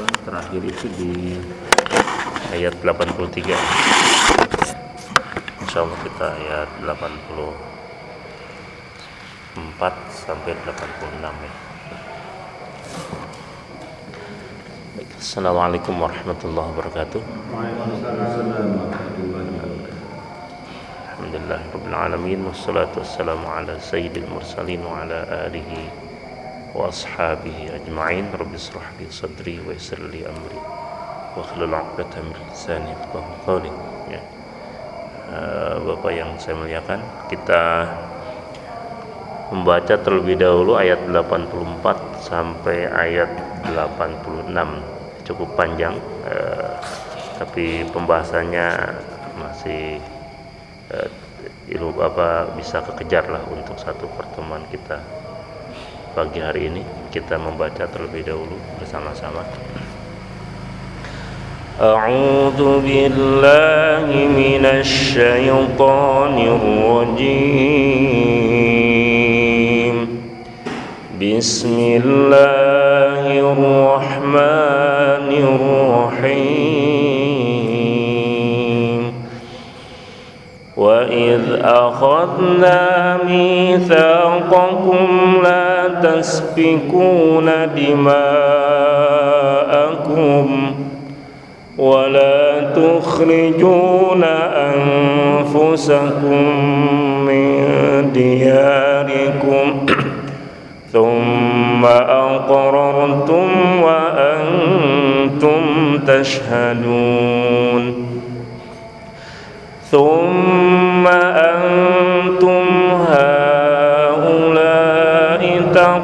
apa terakhir itu di ayat 83 Insya Allah kita ayat 84 sampai 86 ya. Assalamualaikum warahmatullahi wabarakatuh. Alhamdulillah Rabbil Alamin Wassalatu wassalamu ala sayyidil mursalin Wa ala alihi وأصحابه أجمعين رب اشرح لي صدري ويسر لي أمري واحلل عقدة من لساني يفقهوا قولي ya. Uh, Bapak yang saya muliakan kita membaca terlebih dahulu ayat 84 sampai ayat 86 cukup panjang uh, tapi pembahasannya masih uh, ilmu apa bisa kekejar lah untuk satu pertemuan kita pagi hari ini kita membaca terlebih dahulu bersama-sama. أعوذ بالله من الشيطان الرجيم بسم الله الرحمن الرحيم وإذ أخذنا ميثاقكم لا تسفكون دماءكم ولا تخرجون أنفسكم من دياركم. ثم أقررتم وأنتم تشهدون. ثم أنتم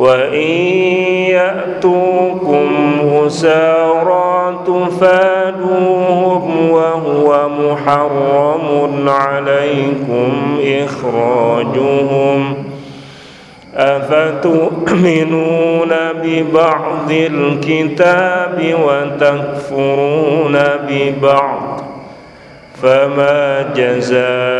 وإن يأتوكم أسارى تفادوهم وهو محرم عليكم إخراجهم. أفتؤمنون ببعض الكتاب وتكفرون ببعض؟ فما جزاء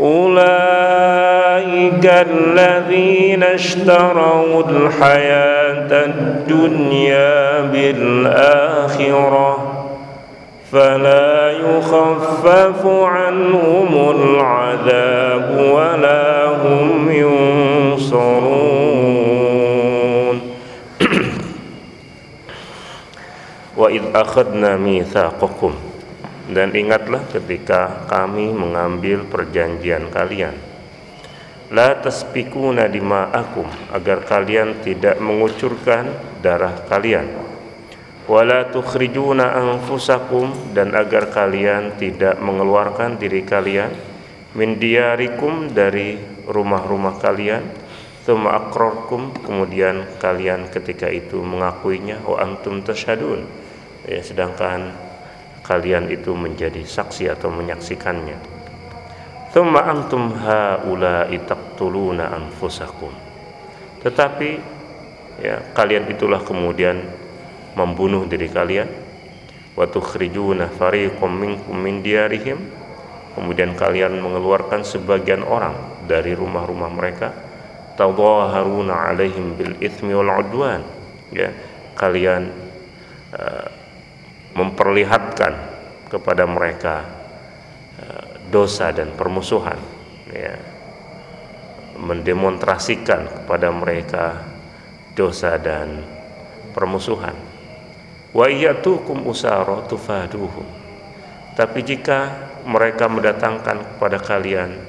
أولئك الذين اشتروا الحياة الدنيا بالآخرة فلا يخفف عنهم العذاب ولا هم ينصرون. وإذ أخذنا ميثاقكم dan ingatlah ketika kami mengambil perjanjian kalian. La taspikuna dima'akum agar kalian tidak mengucurkan darah kalian. Wala tukhrijuna anfusakum dan agar kalian tidak mengeluarkan diri kalian min diyarikum dari rumah-rumah kalian. Thumma aqrarkum kemudian kalian ketika itu mengakuinya wa antum tasyhadun ya sedangkan kalian itu menjadi saksi atau menyaksikannya. Thumma antum haula'i taqtuluna anfusakum. Tetapi ya kalian itulah kemudian membunuh diri kalian. Wa tukhrijuna fariqam minkum min diyarihim. Kemudian kalian mengeluarkan sebagian orang dari rumah-rumah mereka. Tadhaharuna alaihim bil ithmi wal udwan. Ya kalian uh, memperlihatkan kepada mereka uh, dosa dan permusuhan ya. Mendemonstrasikan kepada mereka dosa dan permusuhan. Wa iyatukum usara tufaduhum. Tapi jika mereka mendatangkan kepada kalian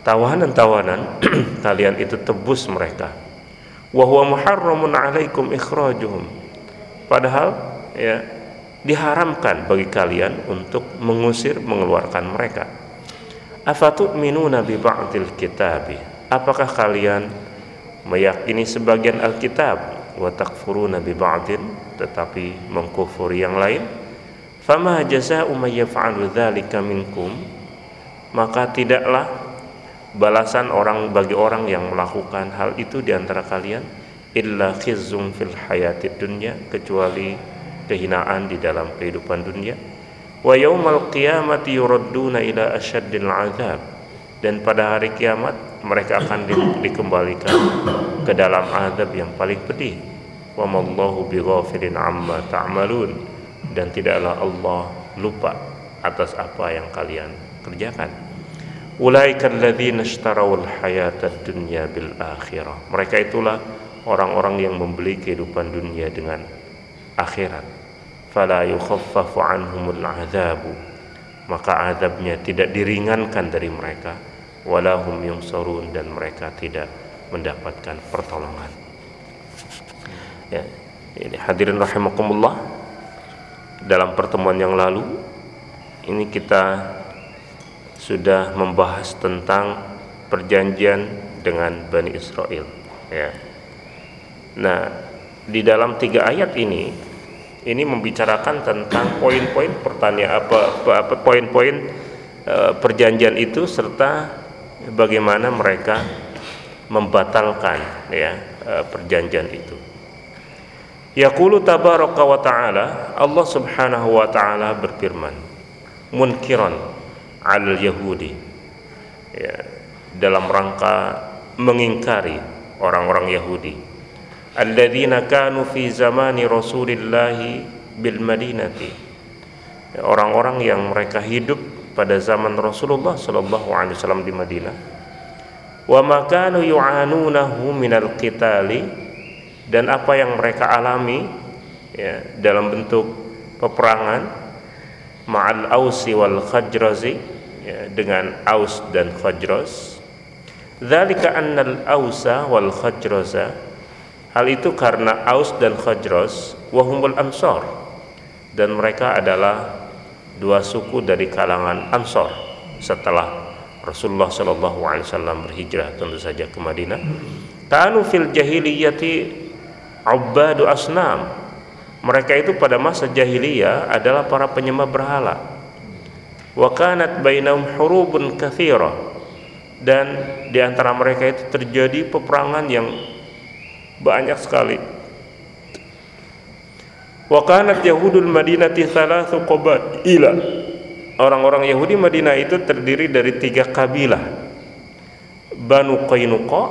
tawanan-tawanan kalian itu tebus mereka. Wa huwa muharramun alaikum ikhrajuhum. Padahal ya diharamkan bagi kalian untuk mengusir mengeluarkan mereka. Afatu'minuna bi ba'dil kitabi? Apakah kalian meyakini sebagian alkitab? Wa takfuruna bi ba'din tetapi mengkufuri yang lain? Fama jazaa'u may yaf'alu dzalika minkum? Maka tidaklah balasan orang bagi orang yang melakukan hal itu di antara kalian illa khizzun fil hayatid dunya kecuali kehinaan di dalam kehidupan dunia. Wa yaumal qiyamati yuradduna ila asyaddil azab. Dan pada hari kiamat mereka akan di, dikembalikan ke dalam azab yang paling pedih. Wa mallahu bighafilin amma ta'malun. Dan tidaklah Allah lupa atas apa yang kalian kerjakan. Ulaika alladzina ishtarawul hayatad dunya bil akhirah mereka itulah orang-orang yang membeli kehidupan dunia dengan akhirat fala yukhaffafu anhumul azabu maka azabnya tidak diringankan dari mereka walahum yungsarun dan mereka tidak mendapatkan pertolongan. Ya ini hadirin rahimakumullah dalam pertemuan yang lalu ini kita sudah membahas tentang perjanjian dengan Bani Israel ya. Nah di dalam tiga ayat ini ini membicarakan tentang poin-poin pertanyaan apa apa poin-poin uh, perjanjian itu serta bagaimana mereka membatalkan ya eh, perjanjian itu. Yaqulu tabaraka wa ta'ala Allah Subhanahu wa ta'ala berfirman munkiran al yahudi ya, dalam rangka mengingkari orang-orang Yahudi alladzina kanu fi zamani Rasulillahi bil Madinati orang-orang yang mereka hidup pada zaman Rasulullah Shallallahu Alaihi Wasallam di Madinah. Wa makanu yu'anunahu minal qitali dan apa yang mereka alami ya, dalam bentuk peperangan ma'al ausi wal khajrazi ya, dengan aus dan khajraz dzalika annal ausa wal khajraza hal itu karena aus dan khajraz wahumul ansar dan mereka adalah dua suku dari kalangan Ansor setelah Rasulullah Shallallahu Alaihi Wasallam berhijrah tentu saja ke Madinah. Kanu fil jahiliyati ubadu asnam. Mereka itu pada masa jahiliyah adalah para penyembah berhala. Wa kanat bainahum hurubun kathira. Dan di antara mereka itu terjadi peperangan yang banyak sekali Wa kanat Yahudul Madinati thalathu qabaila. Orang-orang Yahudi Madinah itu terdiri dari tiga kabilah. Banu Qainuqa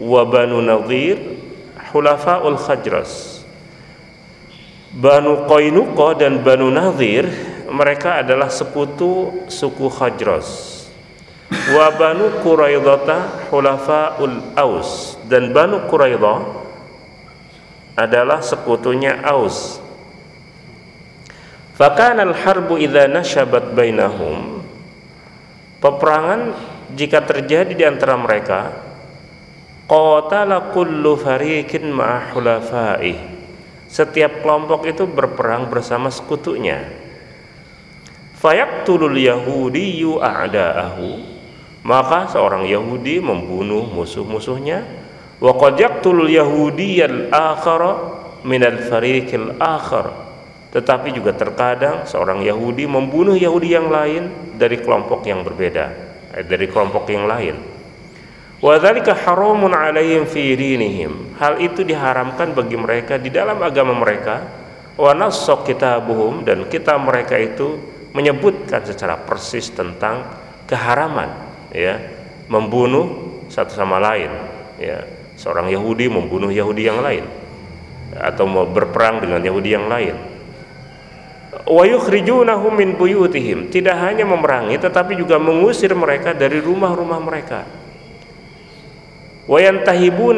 wa Banu Nadir Hulafaul Khajras. Banu Qainuqa dan Banu Nadir mereka adalah sekutu suku Khajras. Wa Banu Quraidah Hulafaul Aus. Dan Banu Quraidah adalah sekutunya Aus. Fakan al-harbu idza nashabat bainahum. Peperangan jika terjadi di antara mereka qatala kullu fariqin ma'a setiap kelompok itu berperang bersama sekutunya. Fayaqtulul yahudiyyu a'da'ahu maka seorang Yahudi membunuh musuh-musuhnya. Wa qad fariqil akhar. Tetapi juga terkadang seorang Yahudi membunuh Yahudi yang lain dari kelompok yang berbeda eh, dari kelompok yang lain. Wa dzalika haramun alaihim fi hal itu diharamkan bagi mereka di dalam agama mereka. Wa nassaq kitabuhum dan kitab mereka itu menyebutkan secara persis tentang keharaman ya membunuh satu sama lain ya. Seorang Yahudi membunuh Yahudi yang lain atau berperang dengan Yahudi yang lain. Min tidak hanya memerangi tetapi juga mengusir mereka dari rumah-rumah mereka. Wa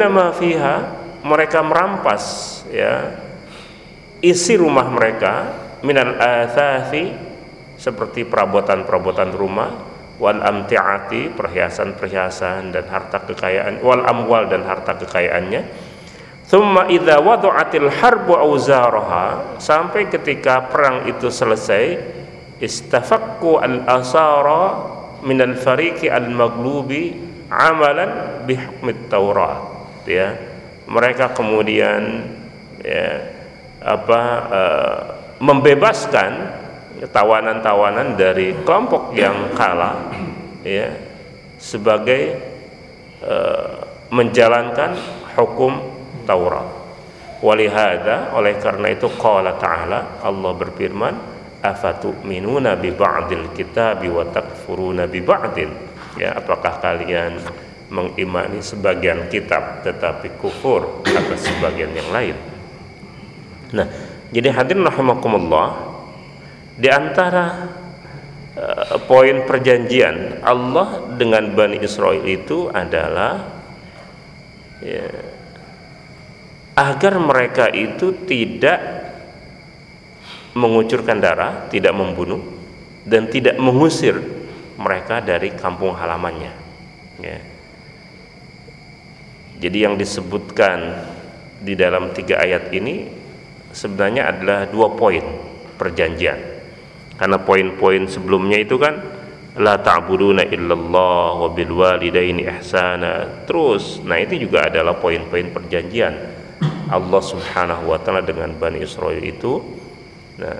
ma fiha mereka merampas ya isi rumah mereka minal athathi seperti perabotan-perabotan rumah wal amti'ati perhiasan-perhiasan dan harta kekayaan wal amwal dan harta kekayaannya. Thumma idza wada'atil harbu auzaraha sampai ketika perang itu selesai istafakku al-asara min al-fariqi al-maghlubi amalan bihukmit Taurat. Ya mereka kemudian ya apa uh, membebaskan tawanan-tawanan dari kelompok yang kalah ya sebagai uh, menjalankan hukum Taurat. Walihada oleh karena itu qala ta'ala Allah berfirman afatu'minuna bi ba'dil kitabi wa takfuruna bi ba'din ya apakah kalian mengimani sebagian kitab tetapi kufur atas sebagian yang lain nah jadi hadirin rahimakumullah di antara uh, poin perjanjian Allah dengan Bani Israel itu adalah ya, agar mereka itu tidak mengucurkan darah, tidak membunuh dan tidak mengusir mereka dari kampung halamannya. Ya. Jadi yang disebutkan di dalam tiga ayat ini sebenarnya adalah dua poin perjanjian. Karena poin-poin sebelumnya itu kan la ta'buduna illallah wa bil walidaini ihsana. Terus, nah itu juga adalah poin-poin perjanjian Allah Subhanahu wa taala dengan Bani Israel itu nah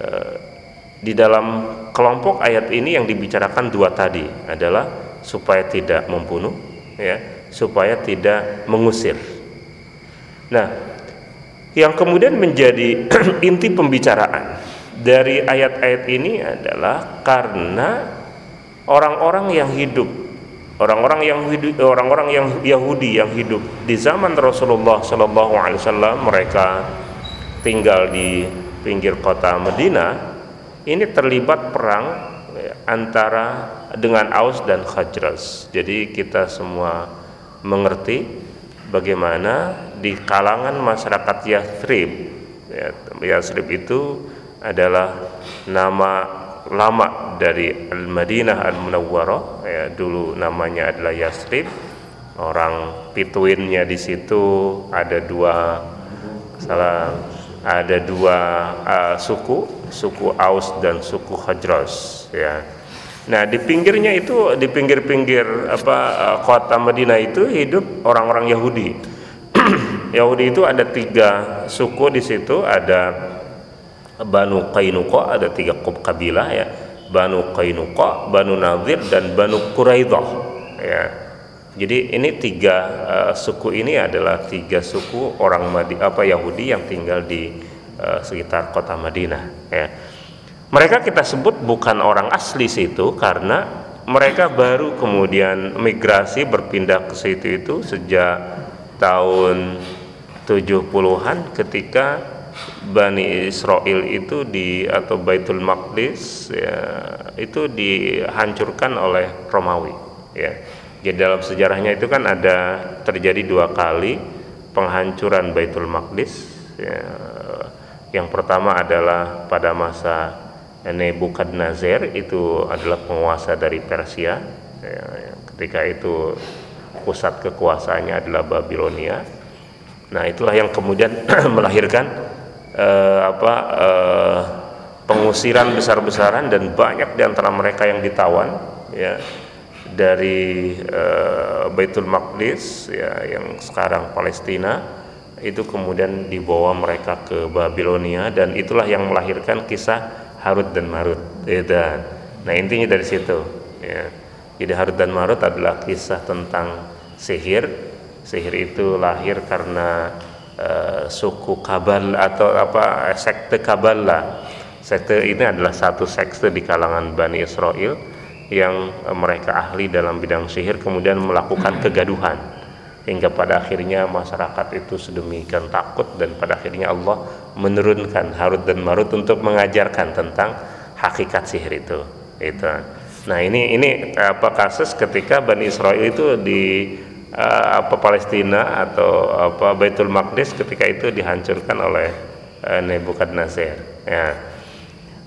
eh, di dalam kelompok ayat ini yang dibicarakan dua tadi adalah supaya tidak membunuh ya supaya tidak mengusir nah yang kemudian menjadi inti pembicaraan dari ayat-ayat ini adalah karena orang-orang yang hidup. Orang-orang yang hidup orang-orang yang Yahudi yang hidup di zaman Rasulullah Shallallahu Alaihi Wasallam mereka tinggal di pinggir kota Medina ini terlibat perang ya, antara dengan Aus dan Khajraz jadi kita semua mengerti bagaimana di kalangan masyarakat Yathrib. Ya, Yathrib itu adalah nama lama dari Al-Madinah Al-Munawwarah. Ya dulu namanya adalah Yasrib orang pituinnya di situ ada dua salah ada dua uh, suku suku Aus dan suku Khajraz ya. Nah di pinggirnya itu di pinggir-pinggir apa uh, kota Madinah itu hidup orang-orang Yahudi. Yahudi itu ada tiga suku di situ. Ada Banu Qainuqa ada tiga kabilah ya. Banu Qainuqa, Banu Nadir dan Banu Quraidah ya. Jadi ini tiga uh, suku ini adalah tiga suku orang Madi, apa Yahudi yang tinggal di uh, sekitar kota Madinah ya. Mereka kita sebut bukan orang asli situ karena mereka baru kemudian migrasi berpindah ke situ itu sejak tahun 70-an ketika Bani Israel itu di atau Baitul Maqdis ya, itu dihancurkan oleh Romawi ya. Jadi dalam sejarahnya itu kan ada terjadi dua kali penghancuran Baitul Maqdis ya. Yang pertama adalah pada masa Nebukadnezar itu adalah penguasa dari Persia ya, ketika itu pusat kekuasaannya adalah Babilonia. Nah, itulah yang kemudian melahirkan eh, apa eh, pengusiran besar-besaran dan banyak di antara mereka yang ditawan ya dari eh, Baitul Maqdis ya yang sekarang Palestina itu kemudian dibawa mereka ke Babilonia dan itulah yang melahirkan kisah Harut dan Marut ya, dan nah intinya dari situ ya. Jadi Harut dan Marut adalah kisah tentang sihir. Sihir itu lahir karena uh, suku Kabal atau apa sekte Kabala. Sekte ini adalah satu sekte di kalangan Bani Israel yang uh, mereka ahli dalam bidang sihir kemudian melakukan kegaduhan hingga pada akhirnya masyarakat itu sedemikian takut dan pada akhirnya Allah menurunkan Harut dan Marut untuk mengajarkan tentang hakikat sihir itu. Itu. Nah, ini ini apa kasus ketika Bani Israel itu di uh, apa Palestina atau apa Baitul Maqdis ketika itu dihancurkan oleh uh, Nebukadnezar. Ya.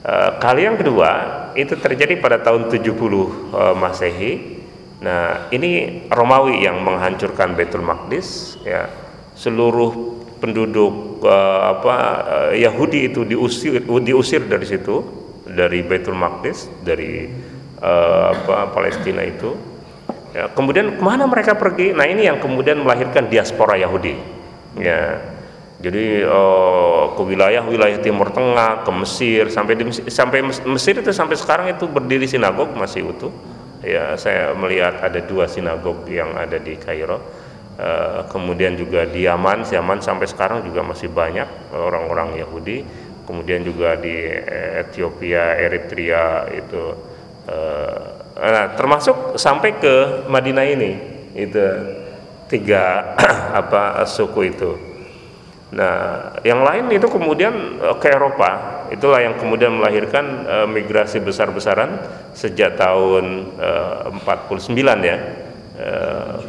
Uh, kali yang kedua itu terjadi pada tahun 70 uh, Masehi. Nah, ini Romawi yang menghancurkan Baitul Maqdis ya. Seluruh penduduk uh, apa uh, Yahudi itu diusir diusir dari situ dari Baitul Maqdis dari uh, apa Palestina itu Ya, kemudian ke mana mereka pergi? Nah ini yang kemudian melahirkan diaspora Yahudi. Ya, jadi uh, ke wilayah-wilayah Timur Tengah, ke Mesir, sampai di Mesir, sampai Mesir itu sampai sekarang itu berdiri sinagog masih utuh. Ya, saya melihat ada dua sinagog yang ada di Kairo. Uh, kemudian juga di Yaman, Yaman sampai sekarang juga masih banyak orang-orang Yahudi. Kemudian juga di Ethiopia, Eritrea itu uh, Nah, termasuk sampai ke Madinah ini itu tiga apa suku itu. Nah, yang lain itu kemudian eh, ke Eropa. Itulah yang kemudian melahirkan uh, migrasi besar-besaran sejak tahun uh, 49 ya. Uh,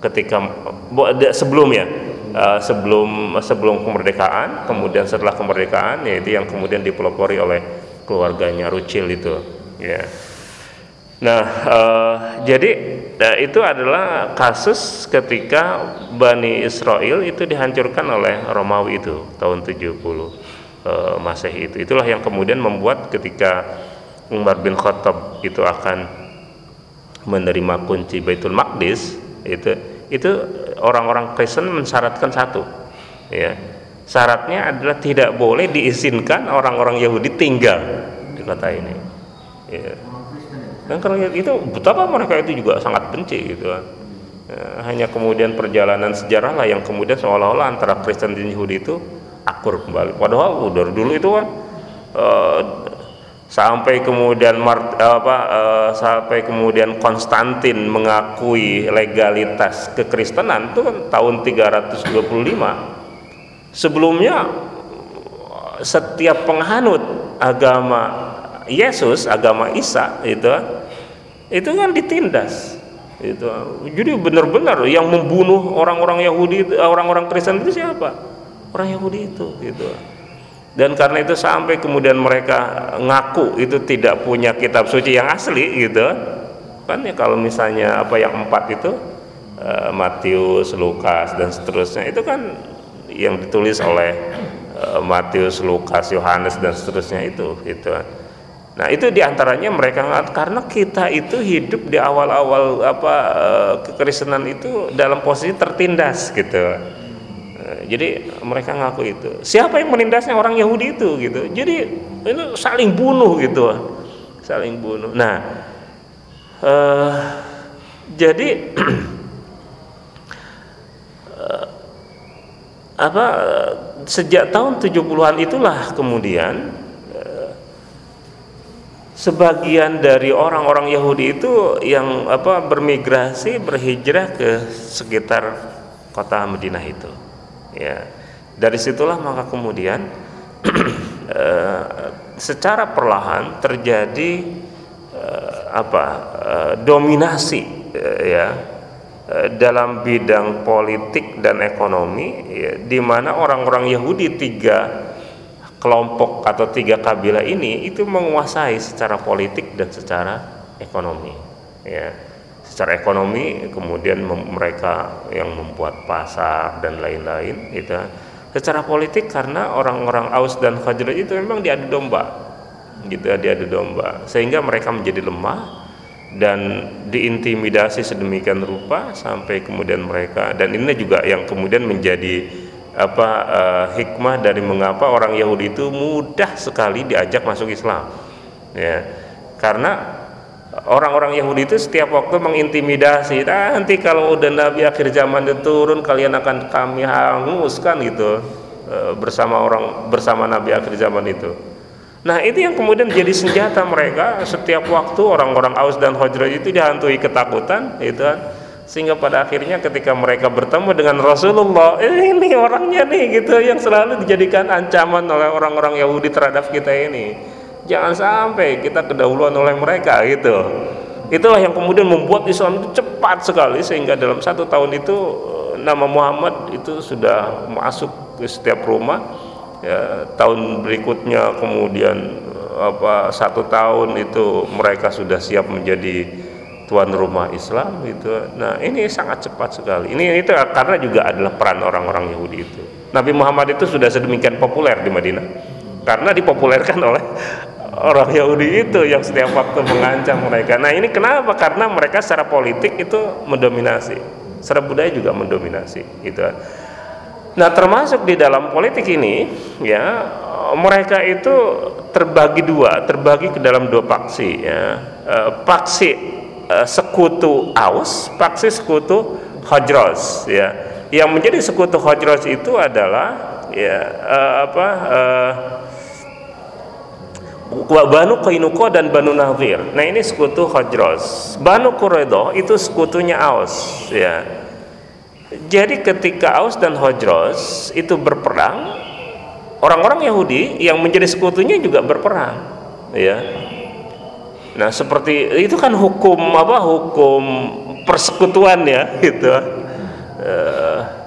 ketika sebelumnya sebelum sebelum kemerdekaan, kemudian setelah kemerdekaan yaitu yang kemudian dipelopori oleh keluarganya Rucil itu, ya. Nah, uh, jadi nah, itu adalah kasus ketika Bani Israel itu dihancurkan oleh Romawi itu tahun 70 uh, eh, Masehi itu. Itulah yang kemudian membuat ketika Umar bin Khattab itu akan menerima kunci Baitul Maqdis itu itu orang-orang Kristen mensyaratkan satu ya syaratnya adalah tidak boleh diizinkan orang-orang Yahudi tinggal di kota ini ya dan karena itu betapa mereka itu juga sangat benci gitu kan. Ya, hanya kemudian perjalanan sejarah lah yang kemudian seolah-olah antara Kristen dan Yahudi itu akur kembali. Padahal udah dulu itu kan uh, sampai kemudian Mart, apa uh, sampai kemudian Konstantin mengakui legalitas kekristenan itu kan tahun 325 sebelumnya setiap penghanut agama Yesus agama Isa itu itu kan ditindas. Itu jadi benar-benar yang membunuh orang-orang Yahudi orang-orang Kristen itu siapa? Orang Yahudi itu gitu. Dan karena itu sampai kemudian mereka ngaku itu tidak punya kitab suci yang asli gitu. Kan ya kalau misalnya apa yang empat itu uh, Matius Lukas dan seterusnya itu kan yang ditulis oleh uh, Matius Lukas Yohanes dan seterusnya itu itu Nah itu di antaranya mereka karena kita itu hidup di awal-awal apa eh, kekristenan itu dalam posisi tertindas gitu. Eh, jadi mereka ngaku itu. Siapa yang menindasnya orang Yahudi itu gitu. Jadi itu saling bunuh gitu, saling bunuh. Nah uh, jadi apa sejak tahun 70-an itulah kemudian sebagian dari orang-orang Yahudi itu yang apa bermigrasi berhijrah ke sekitar kota Madinah itu. Ya. Dari situlah maka kemudian eh, secara perlahan terjadi eh, apa eh, dominasi ya dalam bidang politik dan ekonomi ya, di mana orang-orang Yahudi tiga kelompok atau tiga kabilah ini itu menguasai secara politik dan secara ekonomi ya. Secara ekonomi kemudian mereka yang membuat pasar dan lain-lain itu secara politik karena orang-orang Aus dan Khazraj itu memang diadu domba gitu diadu domba. Sehingga mereka menjadi lemah dan diintimidasi sedemikian rupa sampai kemudian mereka dan ini juga yang kemudian menjadi apa uh, hikmah dari mengapa orang Yahudi itu mudah sekali diajak masuk Islam. Ya. Karena orang-orang Yahudi itu setiap waktu mengintimidasi ah, nanti kalau udah Nabi akhir zaman itu turun kalian akan kami hanguskan gitu uh, bersama orang bersama Nabi akhir zaman itu. Nah itu yang kemudian jadi senjata mereka. Setiap waktu orang-orang Aus dan Khazraj itu dihantui ketakutan itu kan sehingga pada akhirnya ketika mereka bertemu dengan Rasulullah eh, ini orangnya nih gitu yang selalu dijadikan ancaman oleh orang-orang Yahudi terhadap kita ini. Jangan sampai kita kedahuluan oleh mereka gitu. Itulah yang kemudian membuat Islam itu cepat sekali sehingga dalam satu tahun itu eh, nama Muhammad itu sudah masuk ke setiap rumah. Ya, tahun berikutnya kemudian eh, apa satu tahun itu mereka sudah siap menjadi tuan rumah Islam gitu. Nah ini sangat cepat sekali. Ini itu karena juga adalah peran orang-orang Yahudi itu. Nabi Muhammad itu sudah sedemikian populer di Madinah karena dipopulerkan oleh orang Yahudi itu yang setiap waktu mengancam mereka. Nah ini kenapa? Karena mereka secara politik itu mendominasi, secara budaya juga mendominasi. Gitu. Nah termasuk di dalam politik ini, ya mereka itu terbagi dua, terbagi ke dalam dua paksi. Ya. E, paksi uh, sekutu Aus, paksi sekutu Hajros ya. Yang menjadi sekutu Hajros itu adalah ya uh, apa uh, Banu Qainuqa dan Banu Nadir. Nah, ini sekutu Hajros. Banu Quraidah itu sekutunya Aus, ya. Jadi ketika Aus dan Hajros itu berperang, orang-orang Yahudi yang menjadi sekutunya juga berperang, ya Nah, seperti itu kan hukum apa? Hukum persekutuan ya, gitu. Uh,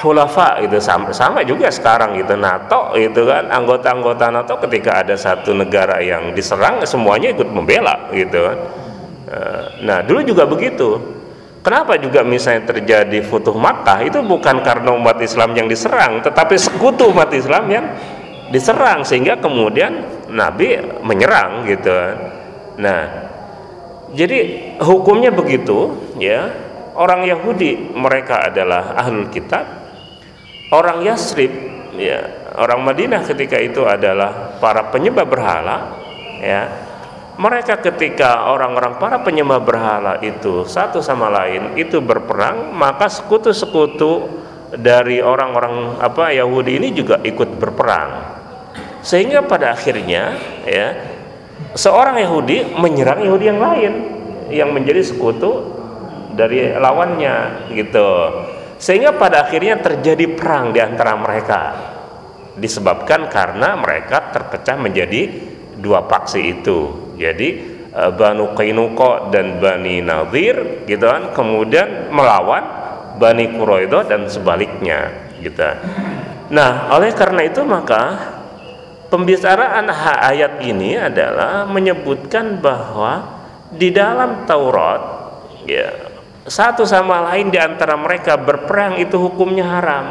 hulafa itu sama, sama juga sekarang gitu NATO itu kan anggota-anggota NATO ketika ada satu negara yang diserang semuanya ikut membela gitu uh, nah dulu juga begitu kenapa juga misalnya terjadi Futuh Makkah itu bukan karena umat Islam yang diserang tetapi sekutu umat Islam yang diserang sehingga kemudian Nabi menyerang gitu. Nah jadi hukumnya begitu ya. Orang Yahudi mereka adalah ahlul kitab. Orang Yasrib ya. Orang Madinah ketika itu adalah para penyembah berhala ya. Mereka ketika orang-orang para penyembah berhala itu satu sama lain itu berperang maka sekutu-sekutu dari orang-orang apa Yahudi ini juga ikut berperang sehingga pada akhirnya ya seorang Yahudi menyerang Yahudi yang lain yang menjadi sekutu dari lawannya gitu. Sehingga pada akhirnya terjadi perang di antara mereka. Disebabkan karena mereka terpecah menjadi dua paksi itu. Jadi eh, Banu Qainuqa dan Bani Nadir gitu kan kemudian melawan Bani Quraidah dan sebaliknya gitu. Nah oleh karena itu maka Pembicaraan ayat ini adalah menyebutkan bahwa di dalam Taurat ya satu sama lain di antara mereka berperang itu hukumnya haram.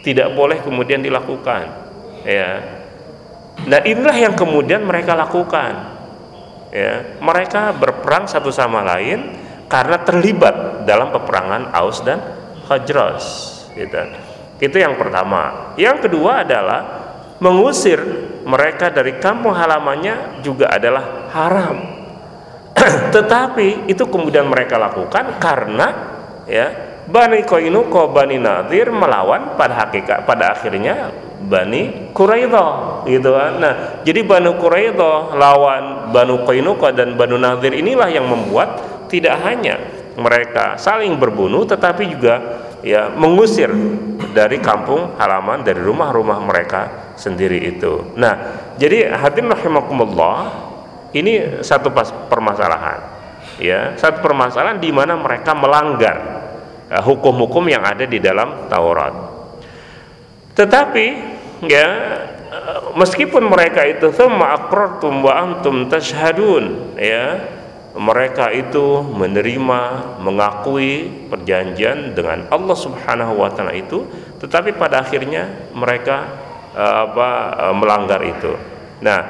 Tidak boleh kemudian dilakukan. Ya. Dan inilah yang kemudian mereka lakukan. Ya, mereka berperang satu sama lain karena terlibat dalam peperangan Aus dan Khajras gitu. Itu yang pertama. Yang kedua adalah mengusir mereka dari kampung halamannya juga adalah haram. Tetapi itu kemudian mereka lakukan karena ya Bani Koinuko Bani Nadir melawan pada hakikat pada akhirnya Bani Quraidah gitu kan. Nah, jadi Bani Quraidah lawan Bani Koinuko dan Bani Nadir inilah yang membuat tidak hanya mereka saling berbunuh tetapi juga ya mengusir dari kampung halaman dari rumah-rumah mereka sendiri itu. Nah, jadi hadirin rahimakumullah, ini satu permasalahan. Ya, satu permasalahan di mana mereka melanggar uh, hukum-hukum yang ada di dalam Taurat. Tetapi ya uh, meskipun mereka itu thumma aqrartum wa antum tashhadun ya mereka itu menerima mengakui perjanjian dengan Allah Subhanahu wa taala itu tetapi pada akhirnya mereka apa uh, melanggar itu. Nah,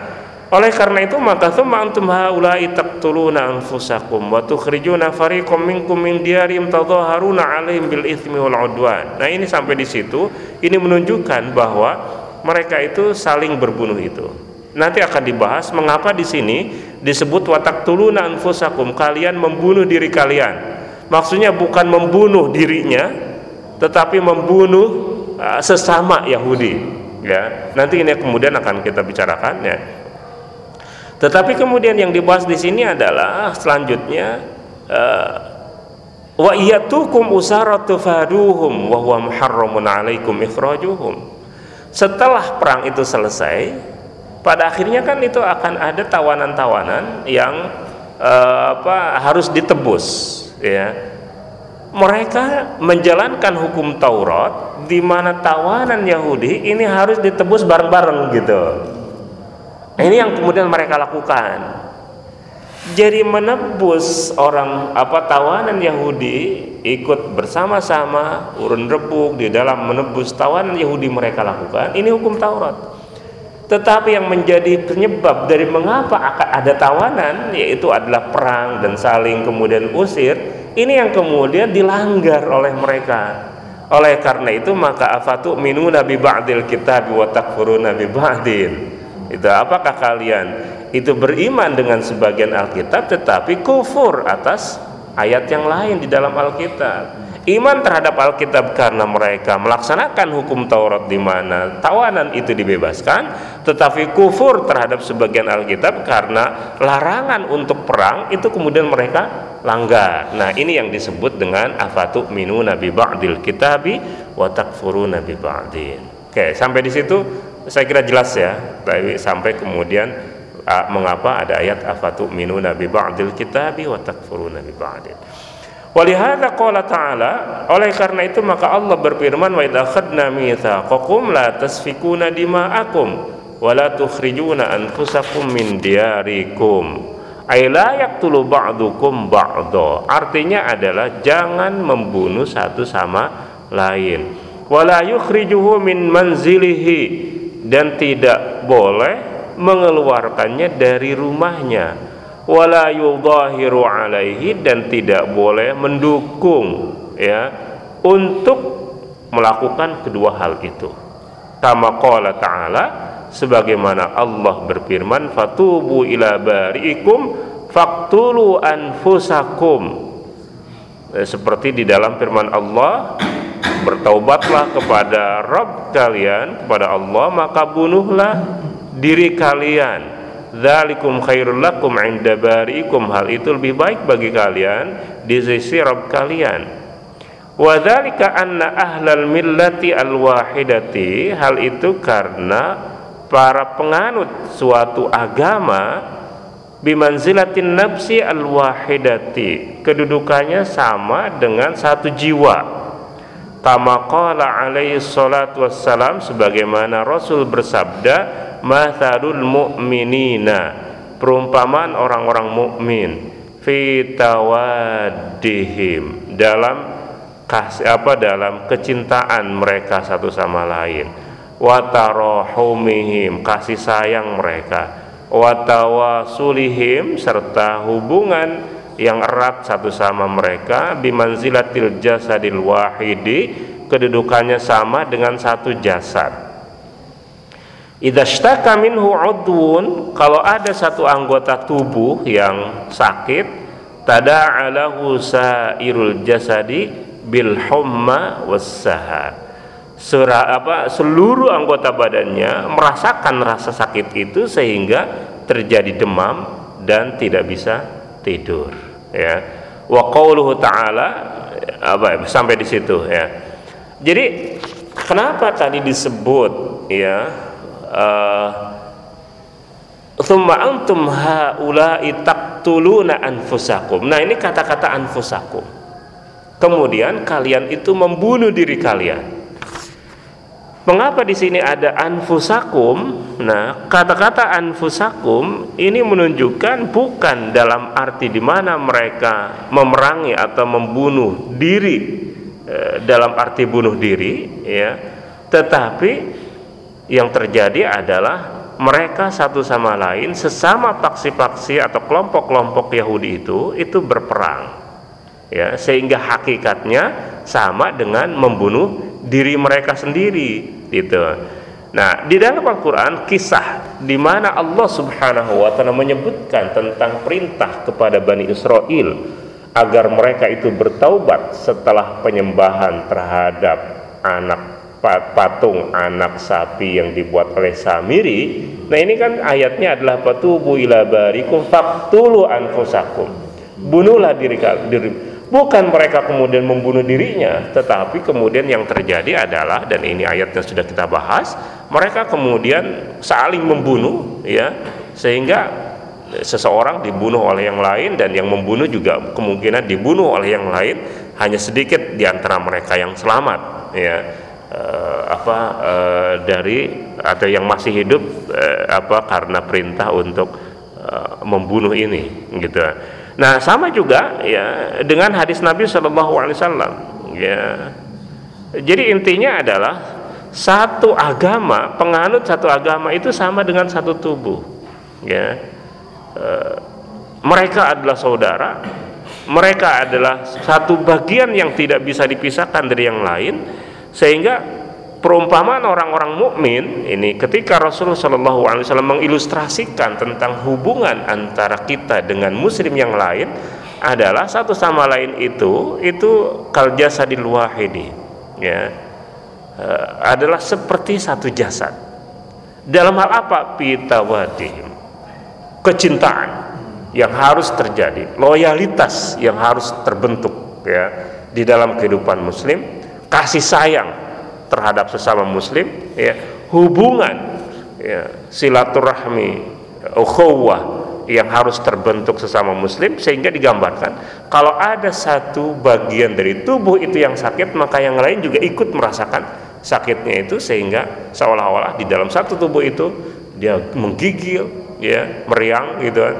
oleh karena itu maka tsumma antum haula'i taqtuluna anfusakum wa tukhrijuna fariqam minkum min diyarim tadhaharuna 'alaihim bil itsmi wal 'udwan. Nah, ini sampai di situ ini menunjukkan bahwa mereka itu saling berbunuh itu. Nanti akan dibahas mengapa di sini disebut watak tuluna anfusakum kalian membunuh diri kalian. Maksudnya bukan membunuh dirinya, tetapi membunuh uh, sesama Yahudi ya nanti ini kemudian akan kita bicarakan ya. Tetapi kemudian yang dibahas di sini adalah selanjutnya uh, wa iyatukum usaratu faduhum wa huwa muharramun alaikum setelah perang itu selesai pada akhirnya kan itu akan ada tawanan-tawanan yang uh, apa harus ditebus ya mereka menjalankan hukum Taurat di mana tawanan Yahudi ini harus ditebus bareng-bareng gitu. Ini yang kemudian mereka lakukan. Jadi menebus orang apa tawanan Yahudi ikut bersama-sama urun rebuk di dalam menebus tawanan Yahudi mereka lakukan ini hukum Taurat. Tetapi yang menjadi penyebab dari mengapa ada tawanan yaitu adalah perang dan saling kemudian usir ini yang kemudian dilanggar oleh mereka oleh karena itu maka afatu minu nabi ba'dil kitab wa takfuruna bi ba'din itu apakah kalian itu beriman dengan sebagian Alkitab tetapi kufur atas ayat yang lain di dalam Alkitab. Iman terhadap Alkitab karena mereka melaksanakan hukum Taurat di mana tawanan itu dibebaskan, tetapi kufur terhadap sebagian Alkitab karena larangan untuk perang itu kemudian mereka langgar. Nah, ini yang disebut dengan afatu minu nabi ba'dil kitabi wa takfuru nabi ba'din. Oke, sampai di situ saya kira jelas ya. Tapi sampai kemudian mengapa ada ayat afatu minu nabi ba'dil kitabi wa takfuruna bi ba'dil Walihada qala ta'ala oleh karena itu maka Allah berfirman wa idza khadna mitsaqakum la tasfikuna dima'akum wa la tukhrijuna anfusakum min diyarikum. Ay la yaqtulu ba'dukum ba'dha artinya adalah jangan membunuh satu sama lain. Wala yukhrijuhu min manzilihi. Dan tidak boleh mengeluarkannya dari rumahnya. Wala yudhahiru alaihi. Dan tidak boleh mendukung ya untuk melakukan kedua hal itu. Kama qala ta'ala sebagaimana Allah berfirman fatubu ila bariikum faqtulu anfusakum. Eh, seperti di dalam firman Allah bertaubatlah kepada Rabb kalian kepada Allah maka bunuhlah diri kalian. Dzalikum khairul lakum 'inda bariikum. Hal itu lebih baik bagi kalian di sisi Rabb kalian. Wa dzalika anna ahlal millati al-wahidati. Hal itu karena para penganut suatu agama bimanzilatin nafsi al-wahidati kedudukannya sama dengan satu jiwa. Kama alaihi salatu wassalam sebagaimana Rasul bersabda mathalul mu'minina perumpamaan orang-orang mukmin fi tawaddihim dalam apa dalam kecintaan mereka satu sama lain wa tarahumihim kasih sayang mereka. Wa tawasulihim serta hubungan yang erat satu sama mereka. Bimanzilatil jasadil wahidi kedudukannya sama dengan satu jasad. Idashtaka minhu udwun kalau ada satu anggota tubuh yang sakit tada'alahu sairul jasadi bil humma wassahar Surah apa seluruh anggota badannya merasakan rasa sakit itu sehingga terjadi demam dan tidak bisa tidur ya wa qauluhu ta'ala apa sampai di situ ya jadi kenapa tadi disebut ya Thumma antum haula'i taqtuluna anfusakum. Nah, ini kata-kata anfusakum. Kemudian kalian itu membunuh diri kalian. Mengapa di sini ada anfusakum? Nah, kata-kata anfusakum ini menunjukkan bukan dalam arti di mana mereka memerangi atau membunuh diri eh, dalam arti bunuh diri, ya. Tetapi yang terjadi adalah mereka satu sama lain sesama paksi-paksi atau kelompok-kelompok Yahudi itu itu berperang ya sehingga hakikatnya sama dengan membunuh diri mereka sendiri gitu nah di dalam Al-Qur'an kisah di mana Allah Subhanahu wa taala menyebutkan tentang perintah kepada Bani Israel agar mereka itu bertaubat setelah penyembahan terhadap anak patung anak sapi yang dibuat oleh Samiri. Nah ini kan ayatnya adalah patubu ila barikum faktulu anfusakum. Bunuhlah diri diri. Bukan mereka kemudian membunuh dirinya, tetapi kemudian yang terjadi adalah dan ini ayat yang sudah kita bahas, mereka kemudian saling membunuh ya. Sehingga seseorang dibunuh oleh yang lain dan yang membunuh juga kemungkinan dibunuh oleh yang lain hanya sedikit di antara mereka yang selamat ya. Uh, apa uh, dari atau yang masih hidup uh, apa karena perintah untuk uh, membunuh ini gitu nah sama juga ya dengan hadis Nabi Shallallahu Alaihi Wasallam ya. Jadi intinya adalah satu agama penganut satu agama itu sama dengan satu tubuh ya. Eh, mereka adalah saudara mereka adalah satu bagian yang tidak bisa dipisahkan dari yang lain sehingga perumpamaan orang-orang mukmin ini ketika Rasulullah Shallallahu Alaihi Wasallam mengilustrasikan tentang hubungan antara kita dengan muslim yang lain adalah satu sama lain itu itu jasa di wahidi ya uh, adalah seperti satu jasad. Dalam hal apa? Pitawadihim kecintaan yang harus terjadi, loyalitas yang harus terbentuk ya di dalam kehidupan muslim, kasih sayang terhadap sesama muslim ya, hubungan ya, silaturahmi, ukhuwah yang harus terbentuk sesama muslim sehingga digambarkan kalau ada satu bagian dari tubuh itu yang sakit maka yang lain juga ikut merasakan sakitnya itu sehingga seolah-olah di dalam satu tubuh itu dia menggigil ya meriang gitu kan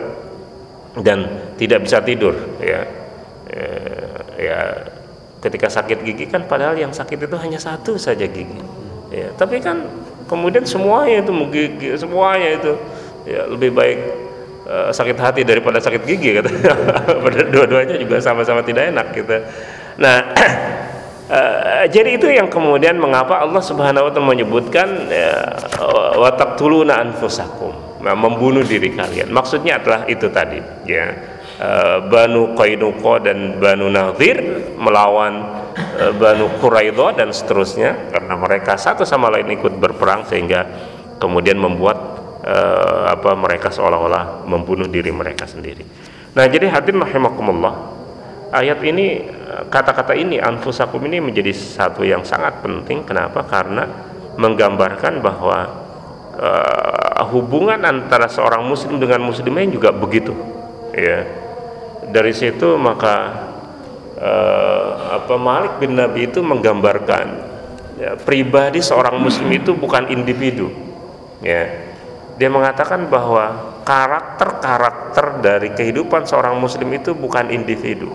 dan tidak bisa tidur ya ya, ya ketika sakit gigi kan padahal yang sakit itu hanya satu saja gigi ya tapi kan kemudian semuanya itu menggigil semuanya itu ya lebih baik uh, sakit hati daripada sakit gigi kata dua-duanya juga sama-sama tidak enak gitu nah Uh, jadi itu yang kemudian mengapa Allah Subhanahu wa taala menyebutkan ya, wa anfusakum nah, membunuh diri kalian maksudnya adalah itu tadi ya uh, Banu Qainuqa dan Banu Nadir melawan uh, Banu Quraidah dan seterusnya karena mereka satu sama lain ikut berperang sehingga kemudian membuat uh, apa mereka seolah-olah membunuh diri mereka sendiri. Nah jadi hadirin rahimakumullah ayat ini kata-kata ini anfusakum ini menjadi satu yang sangat penting. Kenapa? Karena menggambarkan bahwa uh, hubungan antara seorang muslim dengan muslim lain juga begitu. Ya dari situ maka uh, apa Malik bin Nabi itu menggambarkan ya, pribadi seorang muslim itu bukan individu ya. Dia mengatakan bahwa karakter-karakter dari kehidupan seorang muslim itu bukan individu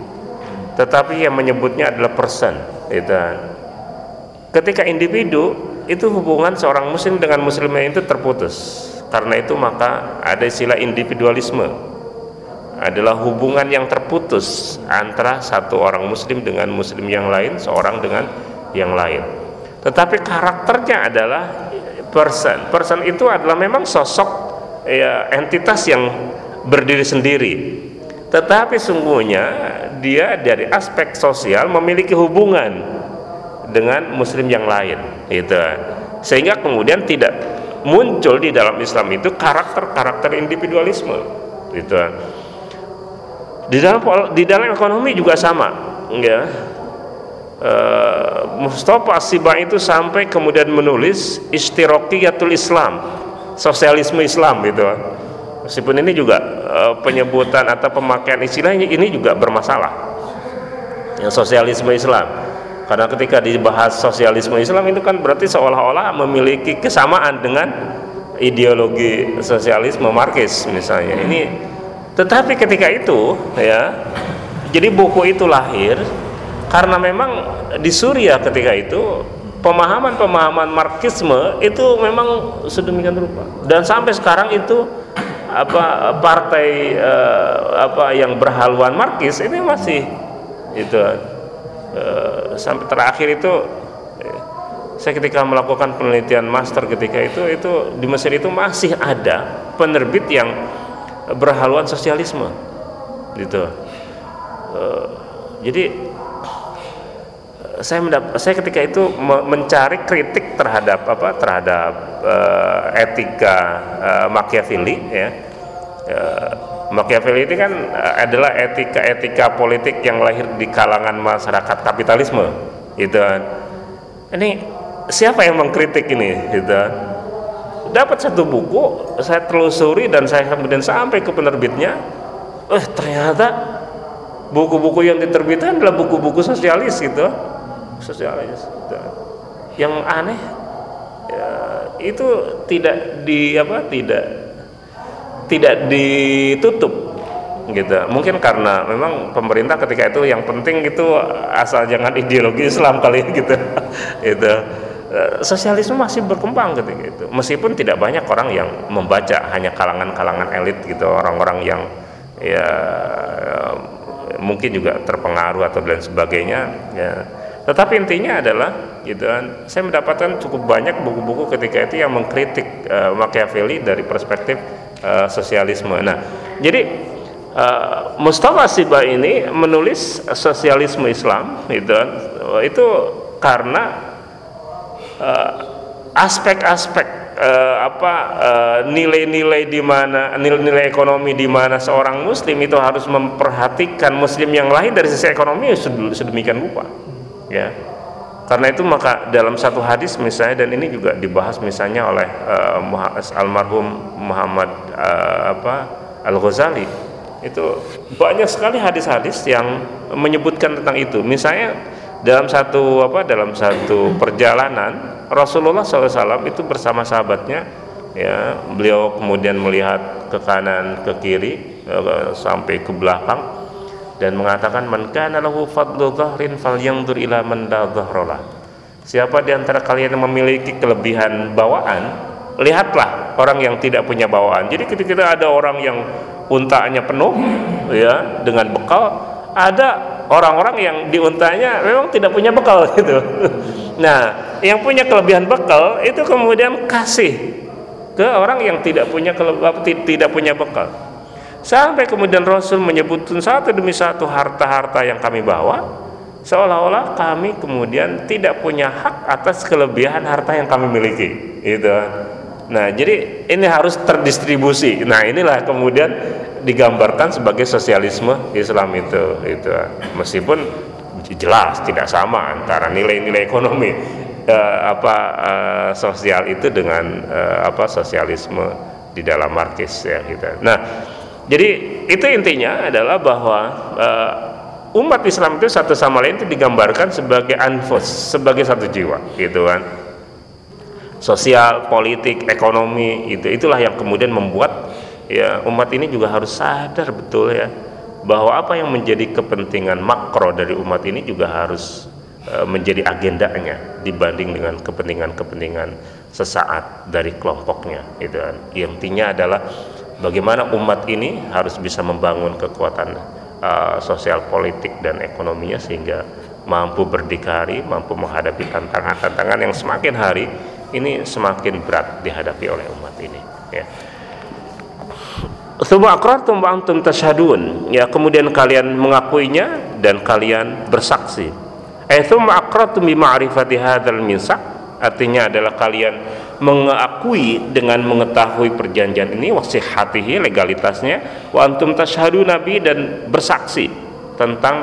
tetapi yang menyebutnya adalah person itu ketika individu itu hubungan seorang muslim dengan muslim lain itu terputus. Karena itu maka ada istilah individualisme adalah hubungan yang terputus antara satu orang muslim dengan muslim yang lain seorang dengan yang lain. Tetapi karakternya adalah person. Person itu adalah memang sosok ya entitas yang berdiri sendiri. Tetapi sungguhnya dia dari aspek sosial memiliki hubungan dengan muslim yang lain gitu. Sehingga kemudian tidak muncul di dalam Islam itu karakter-karakter individualisme gitu di dalam di dalam ekonomi juga sama ya. Uh, Mustafa Siba itu sampai kemudian menulis istirokiyatul Islam sosialisme Islam gitu. Meskipun ini juga uh, penyebutan atau pemakaian istilahnya ini juga bermasalah. Yang sosialisme Islam. Karena ketika dibahas sosialisme Islam itu kan berarti seolah-olah memiliki kesamaan dengan ideologi sosialisme Marxis misalnya. Ini tetapi ketika itu ya jadi buku itu lahir karena memang di Suriah ketika itu pemahaman-pemahaman Marxisme itu memang sedemikian rupa. Dan sampai sekarang itu apa partai eh, apa yang berhaluan Marxis ini masih itu Eh, sampai terakhir itu eh, saya ketika melakukan penelitian master ketika itu itu di Mesir itu masih ada penerbit yang berhaluan sosialisme gitu. Uh, jadi saya mendapat saya ketika itu mencari kritik terhadap apa terhadap uh, etika uh, Machiavelli ya. Machiavelli itu kan eh, adalah etika-etika politik yang lahir di kalangan masyarakat kapitalisme gitu. Ini siapa yang mengkritik ini gitu dapat satu buku saya telusuri dan saya kemudian sampai ke penerbitnya. Eh ternyata buku-buku yang diterbitkan adalah buku-buku sosialis gitu. Sosialis gitu. yang aneh ya, itu tidak di apa tidak tidak ditutup gitu. Mungkin karena memang pemerintah ketika itu yang penting itu asal jangan ideologi Islam kali gitu. Itu sosialisme masih berkembang ketika itu meskipun tidak banyak orang yang membaca hanya kalangan-kalangan elit gitu orang-orang yang ya mungkin juga terpengaruh atau dan sebagainya ya. Tetapi intinya adalah gitu kan saya mendapatkan cukup banyak buku-buku ketika itu yang mengkritik uh, Machiavelli dari perspektif uh, sosialisme. Nah jadi uh, Mustafa Siba ini menulis sosialisme Islam gitu kan. Itu karena aspek-aspek uh, apa nilai-nilai uh, di mana nilai-nilai ekonomi di mana seorang muslim itu harus memperhatikan muslim yang lain dari sisi ekonomi sedemikian rupa ya. Karena itu maka dalam satu hadis misalnya dan ini juga dibahas misalnya oleh uh, almarhum Muhammad uh, apa Al Ghazali itu banyak sekali hadis-hadis yang menyebutkan tentang itu. Misalnya dalam satu apa dalam satu perjalanan Rasulullah SAW itu bersama sahabatnya ya beliau kemudian melihat ke kanan ke kiri uh, sampai ke belakang dan mengatakan man kana lahu fadlu dhahrin falyanzur ila man dhahrola siapa di antara kalian yang memiliki kelebihan bawaan lihatlah orang yang tidak punya bawaan. Jadi ketika ada orang yang untanya penuh ya dengan bekal ada orang-orang yang di untanya memang tidak punya bekal gitu nah yang punya kelebihan bekal itu kemudian kasih ke orang yang tidak punya tidak punya bekal Sampai kemudian Rasul menyebutkan satu demi satu harta-harta yang kami bawa, seolah-olah kami kemudian tidak punya hak atas kelebihan harta yang kami miliki. Itu. Nah, jadi ini harus terdistribusi. Nah, inilah kemudian digambarkan sebagai sosialisme Islam itu. Itu. Meskipun jelas tidak sama antara nilai-nilai ekonomi eh, apa eh, sosial itu dengan eh, apa sosialisme di dalam Marxis ya kita. Nah, jadi itu intinya adalah bahwa uh, umat Islam itu satu sama lain itu digambarkan sebagai anfus, sebagai satu jiwa, gitu kan. Sosial, politik, ekonomi itu itulah yang kemudian membuat ya umat ini juga harus sadar betul ya bahwa apa yang menjadi kepentingan makro dari umat ini juga harus uh, menjadi agendanya dibanding dengan kepentingan-kepentingan sesaat dari kelompoknya gitu kan. Intinya adalah bagaimana umat ini harus bisa membangun kekuatan uh, sosial politik dan ekonominya sehingga mampu berdikari, mampu menghadapi tantangan-tantangan yang semakin hari ini semakin berat dihadapi oleh umat ini ya. Tsumma aqrartum wa antum tashhadun. Ya, kemudian kalian mengakuinya dan kalian bersaksi. Eh tsumma aqrartum bi ma'rifati hadzal minsak artinya adalah kalian mengakui dengan mengetahui perjanjian ini wasihatihi legalitasnya wa antum tasyhadu nabi dan bersaksi tentang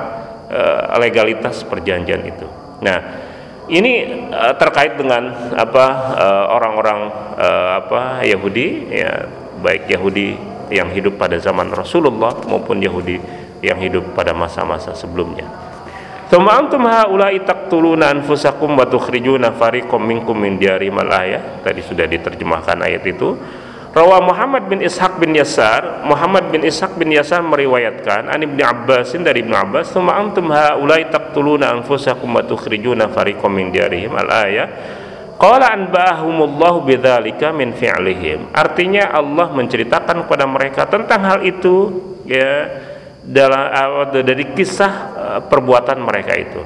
uh, legalitas perjanjian itu. Nah, ini uh, terkait dengan apa eh, orang-orang uh, apa Yahudi ya baik Yahudi yang hidup pada zaman Rasulullah maupun Yahudi yang hidup pada masa-masa sebelumnya. Thumma antum haula'i taqtuluna anfusakum wa tukhrijuna fariqam minkum min diyarimal ayat. Tadi sudah diterjemahkan ayat itu. Rawa Muhammad bin Ishaq bin Yasar, Muhammad bin Ishaq bin Yasar meriwayatkan an Ibnu Abbasin dari Ibnu Abbas, "Tsumma antum haula'i taqtuluna anfusakum wa tukhrijuna fariqam min diyarihim al-ayah." Qala anba'ahumullahu bidzalika min fi'lihim. Artinya Allah menceritakan kepada mereka tentang hal itu ya dalam dari kisah uh, perbuatan mereka itu.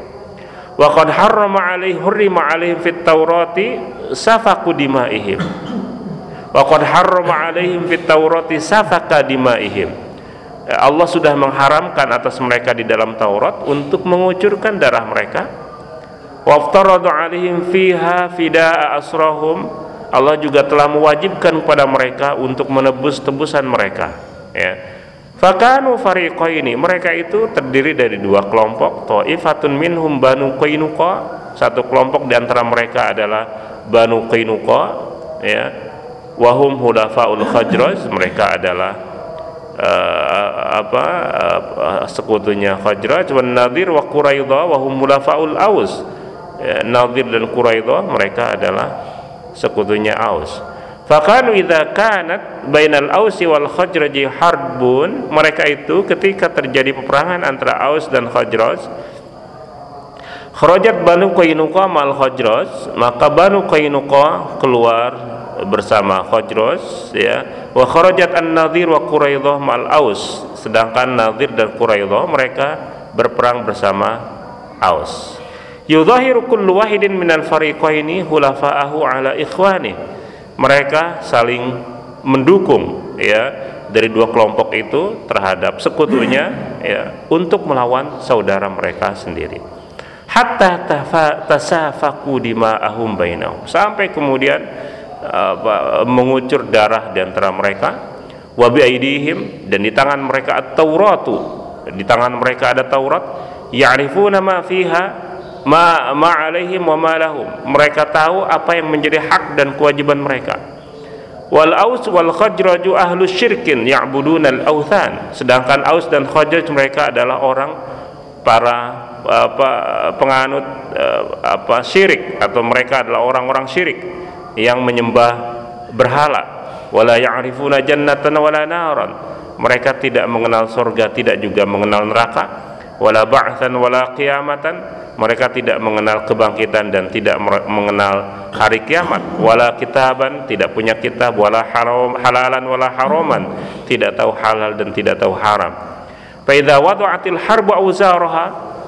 Wa qad harrama alaihi hurrima alaihim fit Taurati safaku dimaihim. Wa qad harrama alaihim fit safaka dimaihim. Allah sudah mengharamkan atas mereka di dalam Taurat untuk mengucurkan darah mereka. Wa aftaradu alaihim fiha fidaa asrahum. Allah juga telah mewajibkan kepada mereka untuk menebus tebusan mereka ya Fakanu fariqaini mereka itu terdiri dari dua kelompok Ta'ifatun minhum Banu Qainuqa satu kelompok di antara mereka adalah Banu Qainuqa ya wahum hudafaul khajraj mereka adalah uh, apa uh, sekutunya khajraj. Wan nadir wa quraidah wahum hudafaul aus. Ya, nadir dan quraidah mereka adalah sekutunya aus. Fakanu idza kanat bainal Ausi wal Khajraj harbun, mereka itu ketika terjadi peperangan antara Aus dan Khajraj, Kharajat Banu Qainuqa mal Khajraj, maka Banu Qainuqa keluar bersama Khajraj ya. Wa kharajat An-Nadhir wa Quraidah mal Aus, sedangkan Nadhir dan Quraidah mereka berperang bersama Aus. Yudhahiru kullu wahidin minal fariqaini hulafa'ahu ala ikhwanihi mereka saling mendukung ya dari dua kelompok itu terhadap sekutunya ya untuk melawan saudara mereka sendiri hatta tasafaku dima'ahum bainahum sampai kemudian uh, mengucur darah di antara mereka wa biaidihim dan di tangan mereka at-tauratu. Di tangan mereka ada Taurat ya'rifuna ma fiha ma ma alaihim wa ma lahum. Mereka tahu apa yang menjadi hak dan kewajiban mereka. Wal aus wal khajraj ahlu syirkin ya'budun al authan sedangkan aus dan khajraj mereka adalah orang para apa penganut eh, apa syirik atau mereka adalah orang-orang syirik yang menyembah berhala. Wala ya'rifuna jannatan wala naran. Mereka tidak mengenal surga tidak juga mengenal neraka. Wala ba'than wala qiyamatan. Mereka tidak mengenal kebangkitan dan tidak mengenal hari kiamat. Wala kitaban tidak punya kitab. Wala haram halalan wala haraman tidak tahu halal dan tidak tahu haram. Fa idza wada'atil harbu awzaraha.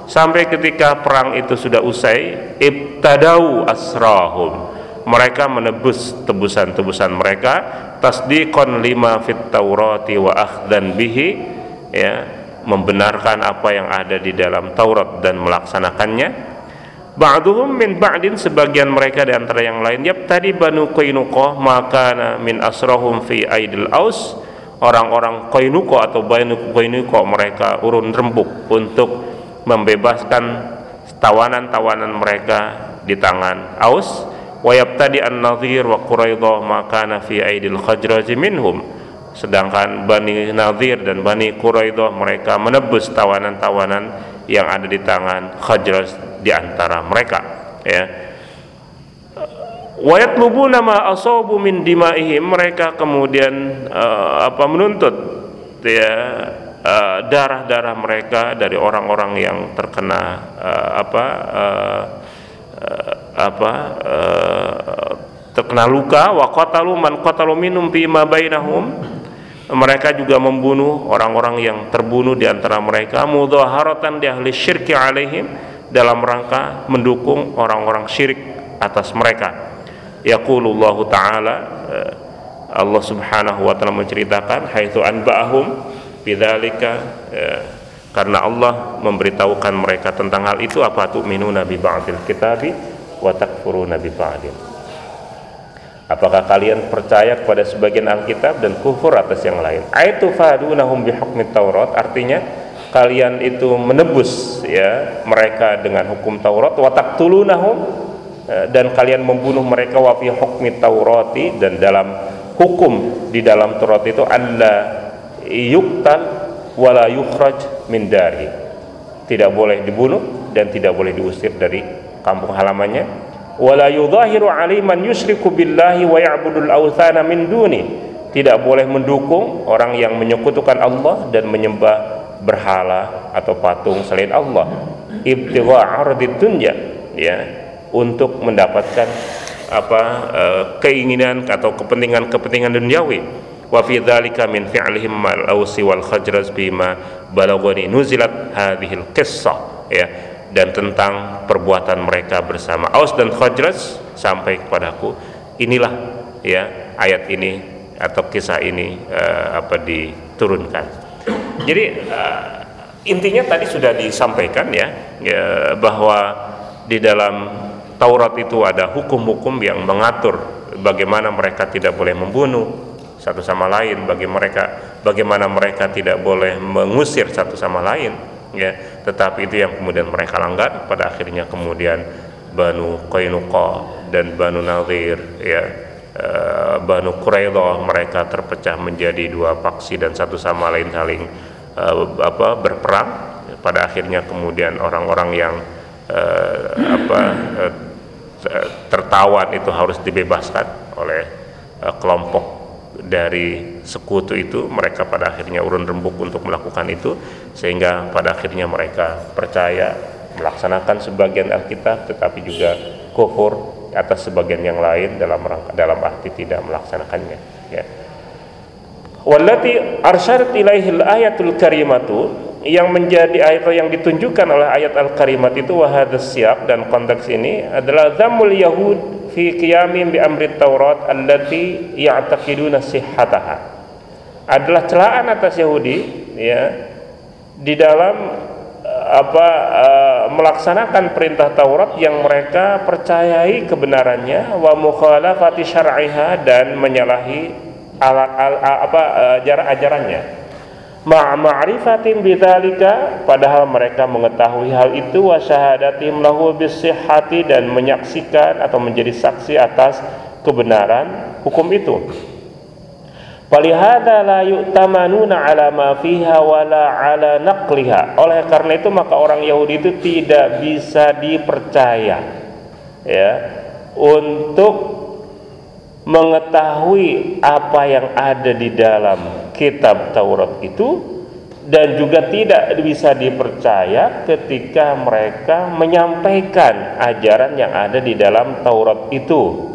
Sampai ketika perang itu sudah usai ibtadau asrahum mereka menebus tebusan-tebusan mereka. Tasdiqan lima fit taurati wa akhdan bihi ya membenarkan apa yang ada di dalam Taurat dan melaksanakannya. Ba'duhum min ba'din sebagian mereka di antara yang lain yap tadi banu Qainuqah maka min asrahum fi aidil aus. Orang-orang Qainuqah atau banu Qainuqah mereka urun rembuk untuk membebaskan tawanan-tawanan mereka di tangan Aus wa yabtadi an-nadhir wa Quraidah maka fi aidil khajraj minhum. Sedangkan Bani Nadir dan Bani Quraidah mereka menebus tawanan-tawanan yang ada di tangan Khajraj di antara mereka ya. Wa yatlubuna ma asabu min dimaihim mereka kemudian uh, apa menuntut ya uh, darah-darah mereka dari orang-orang yang terkena uh, apa uh, uh, apa uh, terkena luka wa qatalu man qatalu minum fi ma bainahum. Mereka juga membunuh orang-orang yang terbunuh di antara mereka mudhaharatan di ahli syirki alaihim dalam rangka mendukung orang-orang syirik atas mereka. Yaqulullahu taala eh, Allah Subhanahu wa taala menceritakan haitsu anba'ahum bidzalika eh, karena Allah memberitahukan mereka tentang hal itu apa tu'minuna bi ba'dil kitabi wa takfuruna bi ba'dil Apakah kalian percaya kepada sebagian Alkitab dan kufur atas yang lain? Aitu fadunahum bihukmi Taurat artinya kalian itu menebus ya mereka dengan hukum Taurat wa taqtulunahum e, dan kalian membunuh mereka wa fi hukmi Taurati dan dalam hukum di dalam Taurat itu alla yuktal wala yukhraj min dari. Tidak boleh dibunuh dan tidak boleh diusir dari kampung halamannya. Wala yudhahiru aliman yusyriku billahi wa ya'budul awthana min duni. Tidak boleh mendukung orang yang menyekutukan Allah dan menyembah berhala atau patung selain Allah. Ibtigha ardid dunya ya untuk mendapatkan apa uh, keinginan atau kepentingan-kepentingan duniawi wa fi dzalika min fi'lihim mal ausi wal khajraj bima balagani. Nuzilat hadhil qissah ya dan tentang perbuatan mereka bersama. Aus dan Khajraj sampai kepadaku. Inilah ya ayat ini atau kisah ini uh, apa diturunkan. Jadi uh, intinya tadi sudah disampaikan ya, ya bahwa di dalam Taurat itu ada hukum-hukum yang mengatur bagaimana mereka tidak boleh membunuh satu sama lain bagi mereka bagaimana mereka tidak boleh mengusir satu sama lain ya. Tetapi itu yang kemudian mereka langgar pada akhirnya kemudian Banu Qainuqa dan Banu Nadir ya uh, Banu Quraidah mereka terpecah menjadi dua faksi dan satu sama lain saling uh, apa berperang. Pada akhirnya kemudian orang-orang yang uh, apa tertawan itu harus dibebaskan oleh kelompok dari sekutu itu mereka pada akhirnya urun rembuk untuk melakukan itu sehingga pada akhirnya mereka percaya melaksanakan sebagian Alkitab tetapi juga kufur atas sebagian yang lain dalam rangka dalam arti tidak melaksanakannya ya. Wallati arsyadat ilaihil ayatul karimatu yang menjadi ayat yang ditunjukkan oleh ayat al-karimat itu wahadas siap dan konteks ini adalah zamul yahud fi qiyamin bi amri taurat allati ya'taqiduna sihhataha. Adalah celaan atas Yahudi ya di dalam apa uh, melaksanakan perintah Taurat yang mereka percayai kebenarannya wa mukhalafati syar'iha dan menyalahi alat al, al, apa uh, ajarannya ma ma'rifatin bidzalika padahal mereka mengetahui hal itu wa syahadatim lahu bisihhati dan menyaksikan atau menjadi saksi atas kebenaran hukum itu Falihada la yu'tamanuna ala ma fiha wala ala naqliha. Oleh karena itu maka orang Yahudi itu tidak bisa dipercaya ya untuk mengetahui apa yang ada di dalam kitab Taurat itu dan juga tidak bisa dipercaya ketika mereka menyampaikan ajaran yang ada di dalam Taurat itu.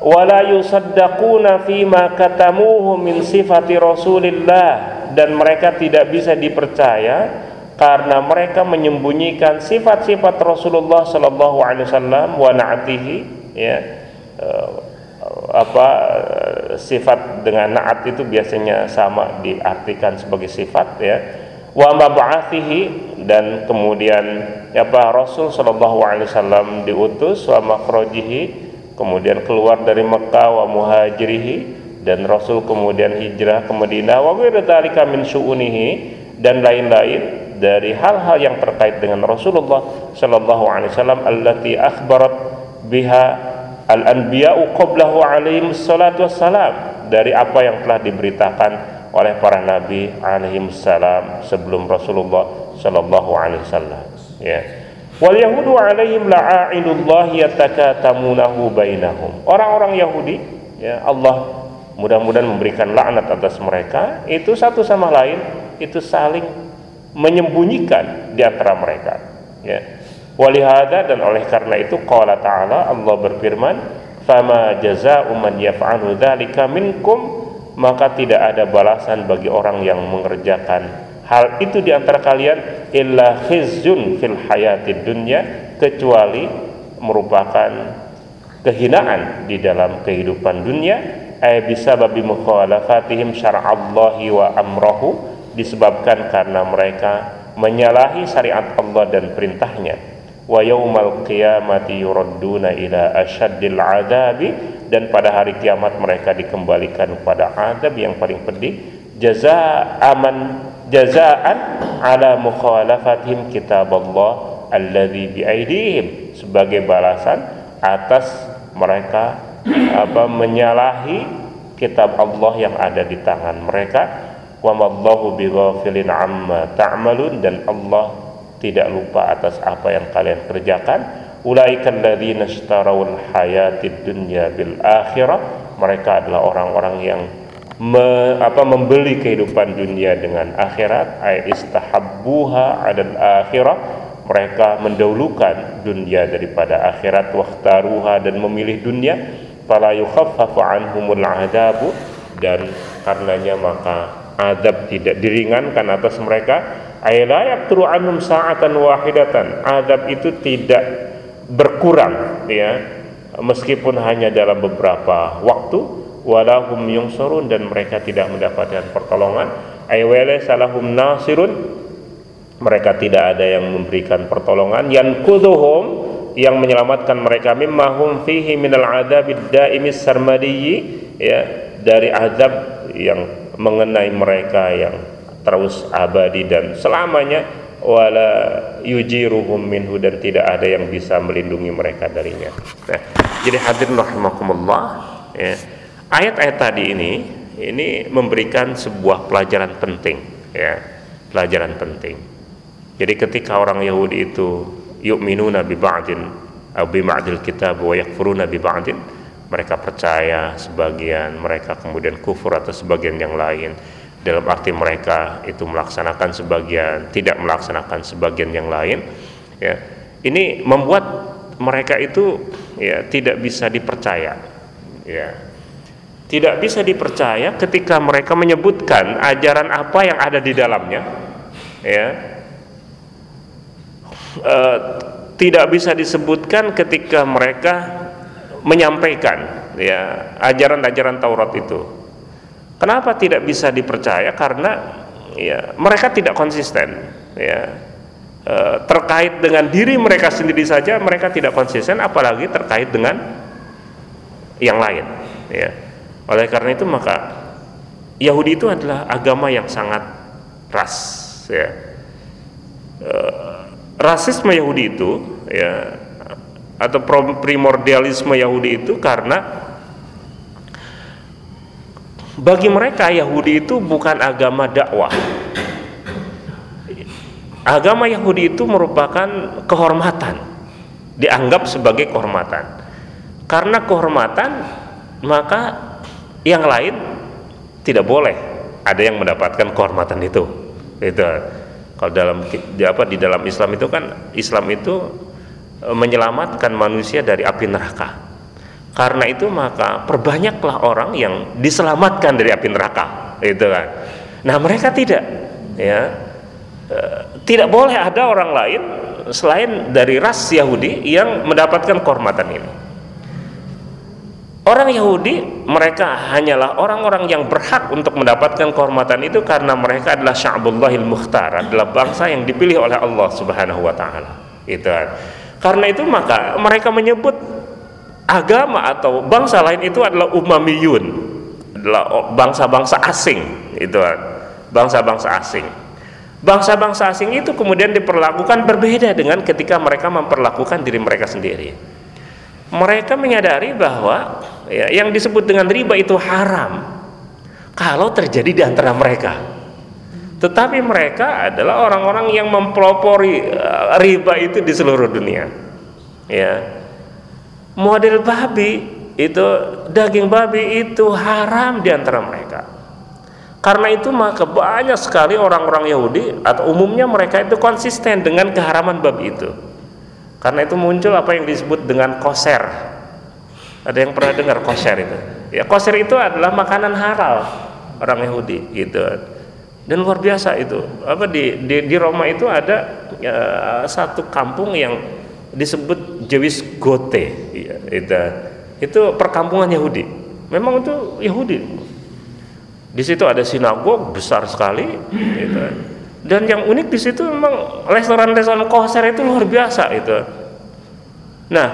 Wala yusaddaquna fima katamuhu min sifati Rasulillah. Dan mereka tidak bisa dipercaya karena mereka menyembunyikan sifat-sifat Rasulullah sallallahu alaihi wasallam wa na'atihi ya apa sifat dengan naat itu biasanya sama diartikan sebagai sifat ya. Wa mab'athihi dan kemudian apa Rasul sallallahu alaihi wasallam diutus wa makhrajihi kemudian keluar dari Mekah wa muhajirihi dan Rasul kemudian hijrah ke Madinah wa dzalika min syu'unihi dan lain-lain dari hal-hal yang terkait dengan Rasulullah sallallahu alaihi wasallam allati akhbarat biha al-anbiya'u qablahu alaihi salatu wassalam dari apa yang telah diberitakan oleh para nabi alaihi salam sebelum Rasulullah sallallahu alaihi wasallam ya Wal Yahudu alaihim la'inullah yatakatamunahu bainahum. Orang-orang Yahudi, ya Allah mudah-mudahan memberikan laknat atas mereka, itu satu sama lain itu saling menyembunyikan di antara mereka. Ya. Walihada dan oleh karena itu qala ta'ala Allah berfirman, "Fama jazaa'u man yaf'alu dzalika minkum" maka tidak ada balasan bagi orang yang mengerjakan hal itu di antara kalian illa khizyun fil hayatid dunya kecuali merupakan kehinaan di dalam kehidupan dunia. Ay bisa babi mukhalafatihim syar'allahi wa amrahu disebabkan karena mereka menyalahi syariat Allah dan perintahnya wa yaumal qiyamati yuradduna ila asyaddil adabi. Dan pada hari kiamat mereka dikembalikan kepada adab yang paling pedih. Jaza aman jazaan ala mukhalafatihim kitab Allah alladhi biaidihim. Sebagai balasan atas mereka apa menyalahi kitab Allah yang ada di tangan mereka. Wa mallahu bighafilin amma ta'malun. Dan Allah tidak lupa atas apa yang kalian kerjakan. Ulaika alladzina ishtarawul hayatid dunya bil akhirah. Mereka adalah orang-orang yang me, apa membeli kehidupan dunia dengan akhirat. Ay istahabbuha adal akhirah. Mereka mendahulukan dunia daripada akhirat. Waqtaruha dan memilih dunia. Fala yukhaffafu anhumul adabu. Dan karenanya maka adab tidak diringankan atas mereka ay la sa'atan wahidatan. Adab itu tidak berkurang ya. Meskipun hanya dalam beberapa waktu walahum yungsurun dan mereka tidak mendapatkan pertolongan. Aywala salahum nasirun. Mereka tidak ada yang memberikan pertolongan. Yankuduhum yang menyelamatkan mereka. Mimmahum fihi minal adabid daimis sarmadiyyi ya. Dari azab yang mengenai mereka yang terus abadi dan selamanya wala yujiruhum minhu dan tidak ada yang bisa melindungi mereka darinya. Nah, jadi hadirin rahimakumullah ya. ayat-ayat tadi ini ini memberikan sebuah pelajaran penting ya pelajaran penting jadi ketika orang Yahudi itu yu'minuna bi ba'din atau bi ba'dil kitab wa yakfuruna bi ba'din mereka percaya sebagian mereka kemudian kufur atau sebagian yang lain dalam arti mereka itu melaksanakan sebagian tidak melaksanakan sebagian yang lain ya. Ini membuat mereka itu ya tidak bisa dipercaya ya. Tidak bisa dipercaya ketika mereka menyebutkan ajaran apa yang ada di dalamnya ya. E, tidak bisa disebutkan ketika mereka menyampaikan ya ajaran-ajaran Taurat itu kenapa tidak bisa dipercaya? Karena ya mereka tidak konsisten ya. E, terkait dengan diri mereka sendiri saja mereka tidak konsisten apalagi terkait dengan yang lain ya. Oleh karena itu maka Yahudi itu adalah agama yang sangat ras ya. E, rasisme Yahudi itu ya atau primordialisme Yahudi itu karena bagi mereka Yahudi itu bukan agama dakwah. Agama Yahudi itu merupakan kehormatan, dianggap sebagai kehormatan. Karena kehormatan, maka yang lain tidak boleh ada yang mendapatkan kehormatan itu itu kalau dalam di apa di dalam Islam itu kan Islam itu e, menyelamatkan manusia dari api neraka karena itu maka perbanyaklah orang yang diselamatkan dari api neraka itu kan nah mereka tidak ya e, tidak boleh ada orang lain selain dari ras Yahudi yang mendapatkan kehormatan ini Orang Yahudi mereka hanyalah orang-orang yang berhak untuk mendapatkan kehormatan itu karena mereka adalah sya'bullahil mukhtar, adalah bangsa yang dipilih oleh Allah Subhanahu wa taala. Itu. Karena itu maka mereka menyebut agama atau bangsa lain itu adalah umamiyun, adalah bangsa-bangsa asing, itu. Bangsa-bangsa asing. Bangsa-bangsa asing itu kemudian diperlakukan berbeda dengan ketika mereka memperlakukan diri mereka sendiri mereka menyadari bahwa ya, yang disebut dengan riba itu haram kalau terjadi di antara mereka. Tetapi mereka adalah orang-orang yang mempelopori uh, riba itu di seluruh dunia. Ya. Model babi itu daging babi itu haram di antara mereka. Karena itu maka banyak sekali orang-orang Yahudi atau umumnya mereka itu konsisten dengan keharaman babi itu. Karena itu muncul apa yang disebut dengan koser. Ada yang pernah dengar koser itu? Ya koser itu adalah makanan halal orang Yahudi gitu. Dan luar biasa itu. Apa di di, di Roma itu ada ya, satu kampung yang disebut Jewish Gote. Ya, itu itu perkampungan Yahudi. Memang itu Yahudi. Di situ ada sinagog besar sekali. Gitu dan yang unik di situ memang restoran-restoran koser itu luar biasa itu nah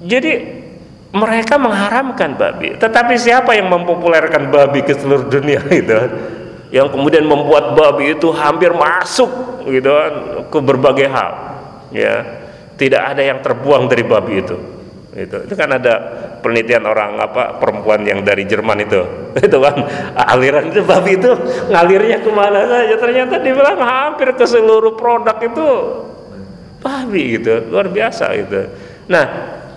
jadi mereka mengharamkan babi tetapi siapa yang mempopulerkan babi ke seluruh dunia itu yang kemudian membuat babi itu hampir masuk gitu ke berbagai hal ya tidak ada yang terbuang dari babi itu. Itu itu kan ada penelitian orang apa perempuan yang dari Jerman itu. Itu kan aliran itu babi itu ngalirnya ke mana saja. Ternyata dibilang hampir ke seluruh produk itu babi gitu. Luar biasa itu nah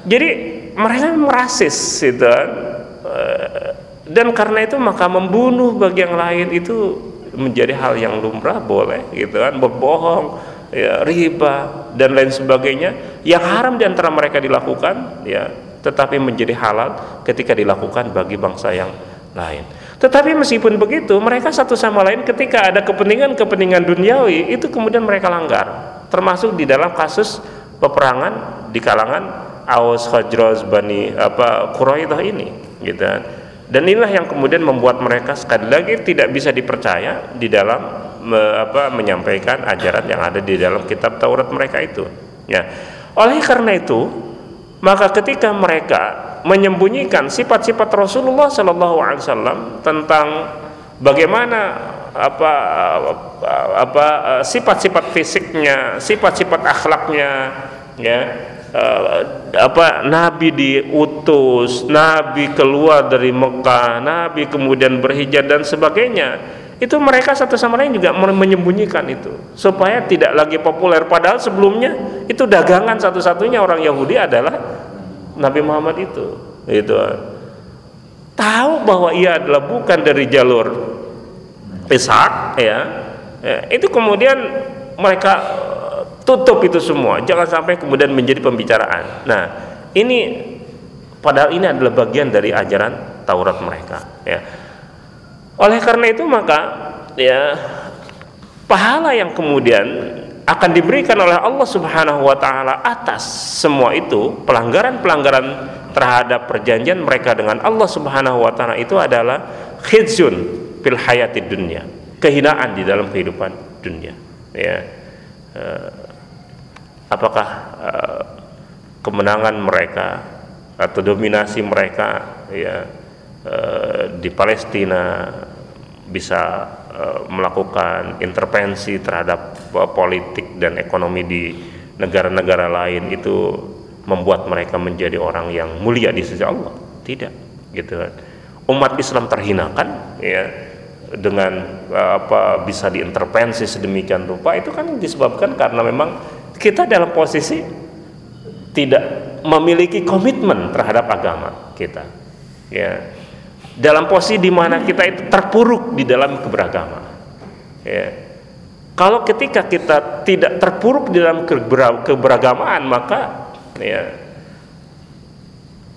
jadi mereka merasis itu eh, dan karena itu maka membunuh bagi yang lain itu menjadi hal yang lumrah boleh gitu kan berbohong ya, riba dan lain sebagainya yang haram di antara mereka dilakukan ya tetapi menjadi halal ketika dilakukan bagi bangsa yang lain. Tetapi meskipun begitu, mereka satu sama lain ketika ada kepentingan-kepentingan duniawi itu kemudian mereka langgar. Termasuk di dalam kasus peperangan di kalangan Aus Khajraz Bani apa Quraidah ini gitu. Dan inilah yang kemudian membuat mereka sekali lagi tidak bisa dipercaya di dalam me, apa, menyampaikan ajaran yang ada di dalam kitab Taurat mereka itu. Ya. Oleh karena itu, maka ketika mereka menyembunyikan sifat-sifat Rasulullah Shallallahu Alaihi Wasallam tentang bagaimana apa apa sifat-sifat fisiknya, sifat-sifat akhlaknya, ya uh, apa nabi diutus, nabi keluar dari Mekah, nabi kemudian berhijrah dan sebagainya. Itu mereka satu sama lain juga menyembunyikan itu. Supaya tidak lagi populer. Padahal sebelumnya itu dagangan satu-satunya orang Yahudi adalah Nabi Muhammad itu. Itu tahu bahwa ia adalah bukan dari jalur Ishak ya, ya itu kemudian mereka tutup itu semua. Jangan sampai kemudian menjadi pembicaraan. Nah ini padahal ini adalah bagian dari ajaran Taurat mereka ya oleh karena itu maka ya pahala yang kemudian akan diberikan oleh Allah Subhanahu wa taala atas semua itu pelanggaran-pelanggaran terhadap perjanjian mereka dengan Allah Subhanahu wa taala itu adalah khizyun fil hayatid dunya kehinaan di dalam kehidupan dunia. Ya eh, apakah uh, kemenangan mereka atau dominasi mereka ya uh, di Palestina bisa uh, melakukan intervensi terhadap uh, politik dan ekonomi di negara-negara lain itu membuat mereka menjadi orang yang mulia di sisi Allah. Tidak gitu kan. Umat Islam terhinakan ya dengan apa bisa diintervensi sedemikian rupa itu kan disebabkan karena memang kita dalam posisi tidak memiliki komitmen terhadap agama kita ya dalam posisi di mana kita itu terpuruk di dalam keberagaman. Ya. Kalau ketika kita tidak terpuruk di dalam keberagamaan maka ya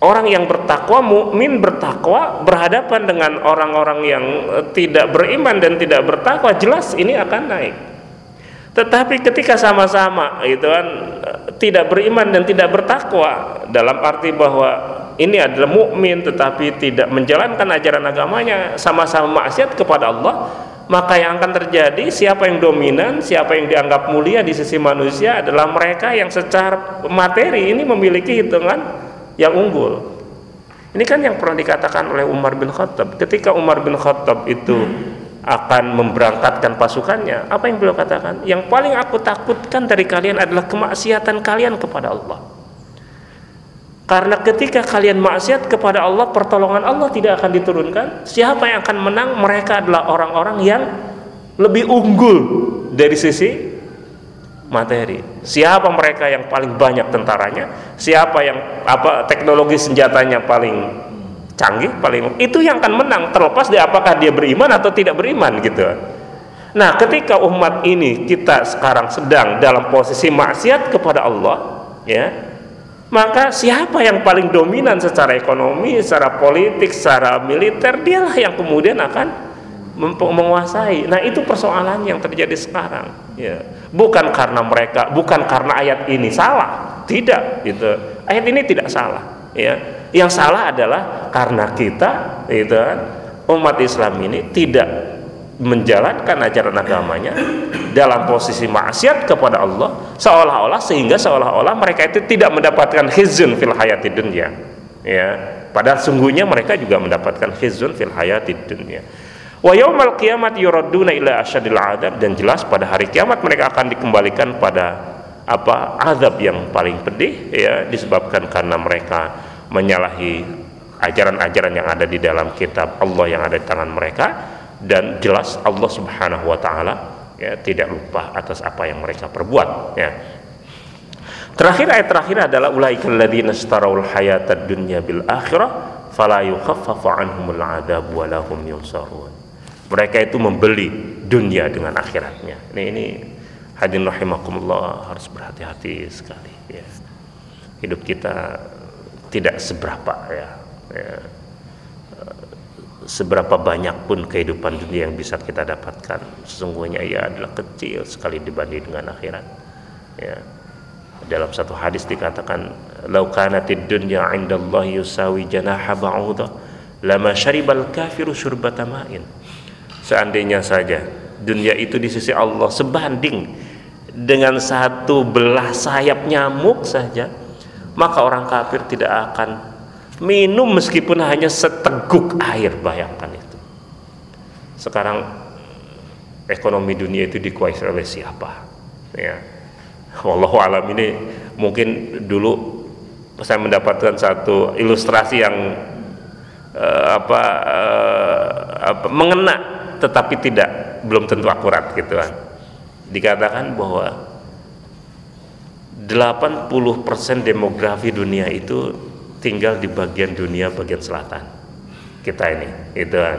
orang yang bertakwa mukmin bertakwa berhadapan dengan orang-orang yang eh, tidak beriman dan tidak bertakwa jelas ini akan naik. Tetapi ketika sama-sama itu kan tidak beriman dan tidak bertakwa dalam arti bahwa ini adalah mukmin tetapi tidak menjalankan ajaran agamanya. Sama-sama maksiat kepada Allah. Maka yang akan terjadi siapa yang dominan siapa yang dianggap mulia di sisi manusia adalah mereka yang secara materi ini memiliki hitungan yang unggul. Ini kan yang pernah dikatakan oleh Umar bin Khattab. Ketika Umar bin Khattab itu akan memberangkatkan pasukannya apa yang beliau katakan? Yang paling aku takutkan dari kalian adalah kemaksiatan kalian kepada Allah karena ketika kalian maksiat kepada Allah pertolongan Allah tidak akan diturunkan. Siapa yang akan menang? Mereka adalah orang-orang yang lebih unggul dari sisi materi. Siapa mereka yang paling banyak tentaranya? Siapa yang apa teknologi senjatanya paling canggih paling itu yang akan menang. Terlepas di apakah dia beriman atau tidak beriman gitu. Nah ketika umat ini kita sekarang sedang dalam posisi maksiat kepada Allah ya maka siapa yang paling dominan secara ekonomi secara politik secara militer dialah yang kemudian akan menguasai. Nah, itu persoalan yang terjadi sekarang, ya. Bukan karena mereka, bukan karena ayat ini salah, tidak gitu. Ayat ini tidak salah, ya yang salah adalah karena kita itu kan, umat Islam ini tidak menjalankan ajaran agamanya dalam posisi maksiat kepada Allah seolah-olah sehingga seolah-olah mereka itu tidak mendapatkan hizun fil hayati dunia. Ya padahal sungguhnya mereka juga mendapatkan hizun fil hayati dunia. Wa yaumal kiamat yuraduna ila asyadil adab dan jelas pada hari kiamat mereka akan dikembalikan pada apa azab yang paling pedih ya disebabkan karena mereka menyalahi ajaran-ajaran yang ada di dalam kitab Allah yang ada di tangan mereka dan jelas Allah Subhanahu wa taala ya tidak lupa atas apa yang mereka perbuat ya. Terakhir ayat terakhir adalah ulaikal ladzina istarawul hayatad dunya bil akhirah fala yukhaffafu anhumul adab wa lahum yunsarun. Mereka itu membeli dunia dengan akhiratnya. Ini ini hadirin rahimakumullah harus berhati-hati sekali ya. Hidup kita tidak seberapa ya, ya seberapa banyak pun kehidupan dunia yang bisa kita dapatkan sesungguhnya ia adalah kecil sekali dibanding dengan akhirat. Ya. Dalam satu hadis dikatakan lau kanatid dunya indallahi yusawi janaha ba'udah lama syaribal kafiru syurbata ma'in. Seandainya saja dunia itu di sisi Allah sebanding dengan satu belah sayap nyamuk saja maka orang kafir tidak akan minum meskipun hanya seteguk air bayangkan itu. Sekarang ekonomi dunia itu dikuasai oleh siapa? Ya. Wallahu alam ini mungkin dulu saya mendapatkan satu ilustrasi yang uh, apa, uh, apa mengena tetapi tidak belum tentu akurat gitu kan. Dikatakan bahwa 80% demografi dunia itu tinggal di bagian dunia bagian selatan. Kita ini itu kan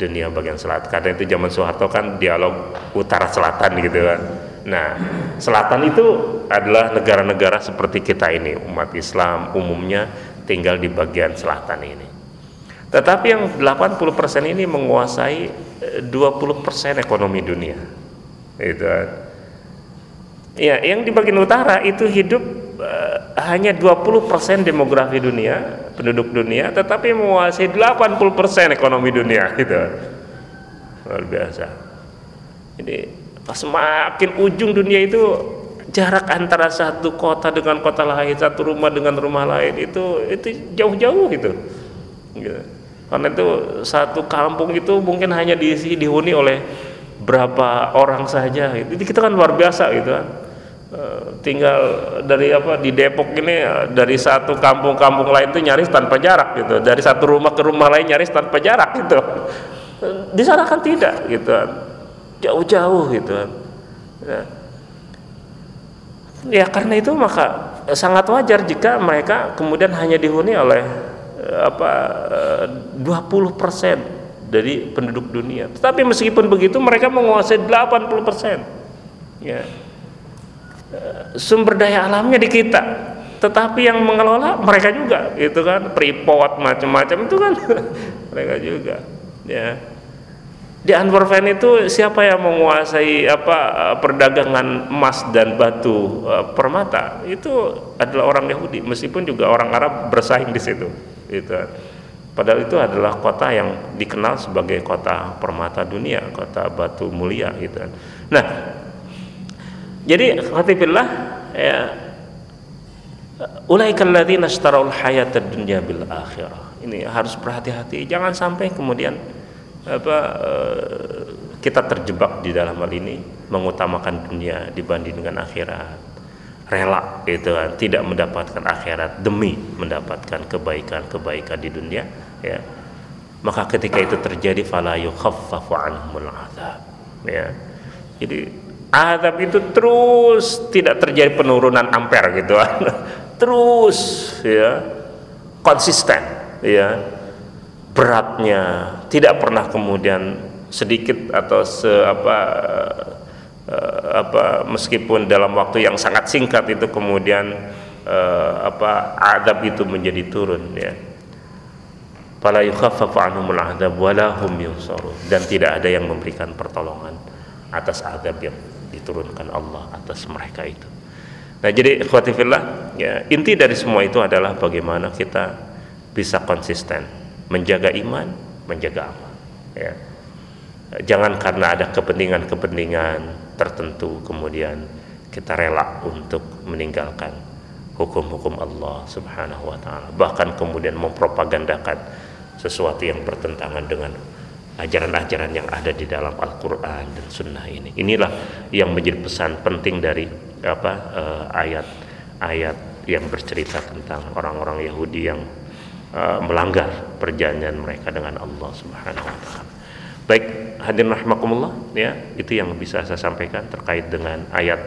dunia bagian selatan karena itu zaman Soeharto kan dialog utara selatan gitu kan nah selatan itu adalah negara-negara seperti kita ini umat Islam umumnya tinggal di bagian selatan ini. Tetapi yang 80% ini menguasai 20% eh, ekonomi dunia. Itu Ya, yang di bagian utara itu hidup hanya 20% demografi dunia, penduduk dunia, tetapi menguasai 80% ekonomi dunia gitu. Luar biasa. Jadi semakin ujung dunia itu jarak antara satu kota dengan kota lain, satu rumah dengan rumah lain itu itu jauh-jauh gitu. gitu. Karena itu satu kampung itu mungkin hanya diisi dihuni oleh berapa orang saja. Itu kita kan luar biasa gitu kan Eh, tinggal dari apa di Depok ini eh, dari satu kampung-kampung lain itu nyaris tanpa jarak gitu. Dari satu rumah ke rumah lain nyaris tanpa jarak gitu. Di sana kan tidak gitu. Jauh-jauh gitu. Ya. ya karena itu maka sangat wajar jika mereka kemudian hanya dihuni oleh eh, apa 20% dari penduduk dunia. Tetapi meskipun begitu mereka menguasai 80% ya sumber daya alamnya di kita. Tetapi yang mengelola mereka juga itu kan? Freeport macam-macam itu kan? Mereka juga ya. Di Anwar Fan itu siapa yang menguasai apa perdagangan emas dan batu uh, permata? Itu adalah orang Yahudi meskipun juga orang Arab bersaing di situ itu padahal itu adalah kota yang dikenal sebagai kota permata dunia kota batu mulia gitu nah jadi khatifillah ya ulaikal ladzina ishtarau hayatad dunya bil akhirah. Ini harus berhati-hati. Jangan sampai kemudian apa eh, kita terjebak di dalam hal ini mengutamakan dunia dibanding dengan akhirat. Rela itu kan tidak mendapatkan akhirat demi mendapatkan kebaikan-kebaikan di dunia ya. Maka ketika itu terjadi fala yukhaffafu anhumul azab ya. Jadi Azab itu terus tidak terjadi penurunan ampere gitu. Terus ya konsisten ya beratnya. Tidak pernah kemudian sedikit atau se apa uh, apa meskipun dalam waktu yang sangat singkat itu kemudian uh, apa adab itu menjadi turun ya. Fala yukhaffafu anhumul adab wala hum dan tidak ada yang memberikan pertolongan atas adab yang diturunkan Allah atas mereka itu. Nah, jadi ikhwatifillah, ya, inti dari semua itu adalah bagaimana kita bisa konsisten menjaga iman, menjaga amal, ya. Jangan karena ada kepentingan-kepentingan tertentu kemudian kita rela untuk meninggalkan hukum-hukum Allah Subhanahu wa taala, bahkan kemudian mempropagandakan sesuatu yang bertentangan dengan ajaran-ajaran yang ada di dalam Al-Quran dan Sunnah ini. Inilah yang menjadi pesan penting dari apa ayat-ayat uh, yang bercerita tentang orang-orang Yahudi yang uh, melanggar perjanjian mereka dengan Allah Subhanahu Wa Taala. Baik, hadirin rahimakumullah, ya itu yang bisa saya sampaikan terkait dengan ayat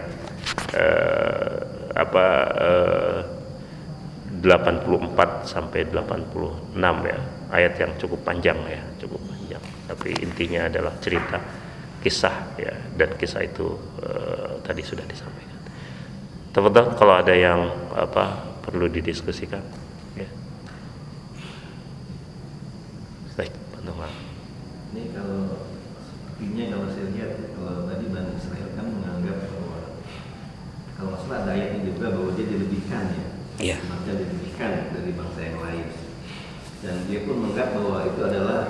uh, apa uh, 84 sampai 86 ya ayat yang cukup panjang ya cukup tapi intinya adalah cerita kisah ya dan kisah itu uh, tadi sudah disampaikan. Teman-teman kalau ada yang apa perlu didiskusikan ya. Baik, Pak Ini kalau sepertinya kalau saya lihat kalau tadi Bani Israel kan menganggap bahwa kalau masalah ada ayatnya juga bahwa dia dilebihkan ya. Iya. Maka dilebihkan dari bangsa yang lain. Dan dia pun menganggap bahwa itu adalah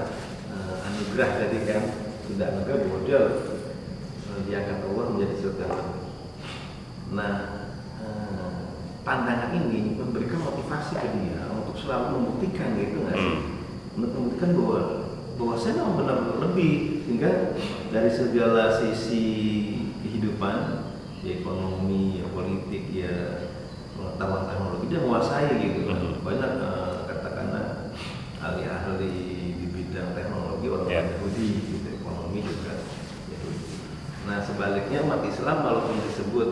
anugerah tadi kan sudah anugerah dia diangkat Allah menjadi saudara. Nah, eh, pandangan ini memberikan motivasi ke dia untuk selalu membuktikan gitu nggak sih? Hmm. Untuk membuktikan bahwa bahwa saya memang benar lebih sehingga dari segala sisi kehidupan ya ekonomi ya politik ya pengetahuan teknologi dia menguasai gitu kan Mhm. banyak eh, katakanlah ahli-ahli di bidang teknologi orang Ya. Yahudi gitu ekonomi juga Yahudi nah sebaliknya umat Islam walaupun disebut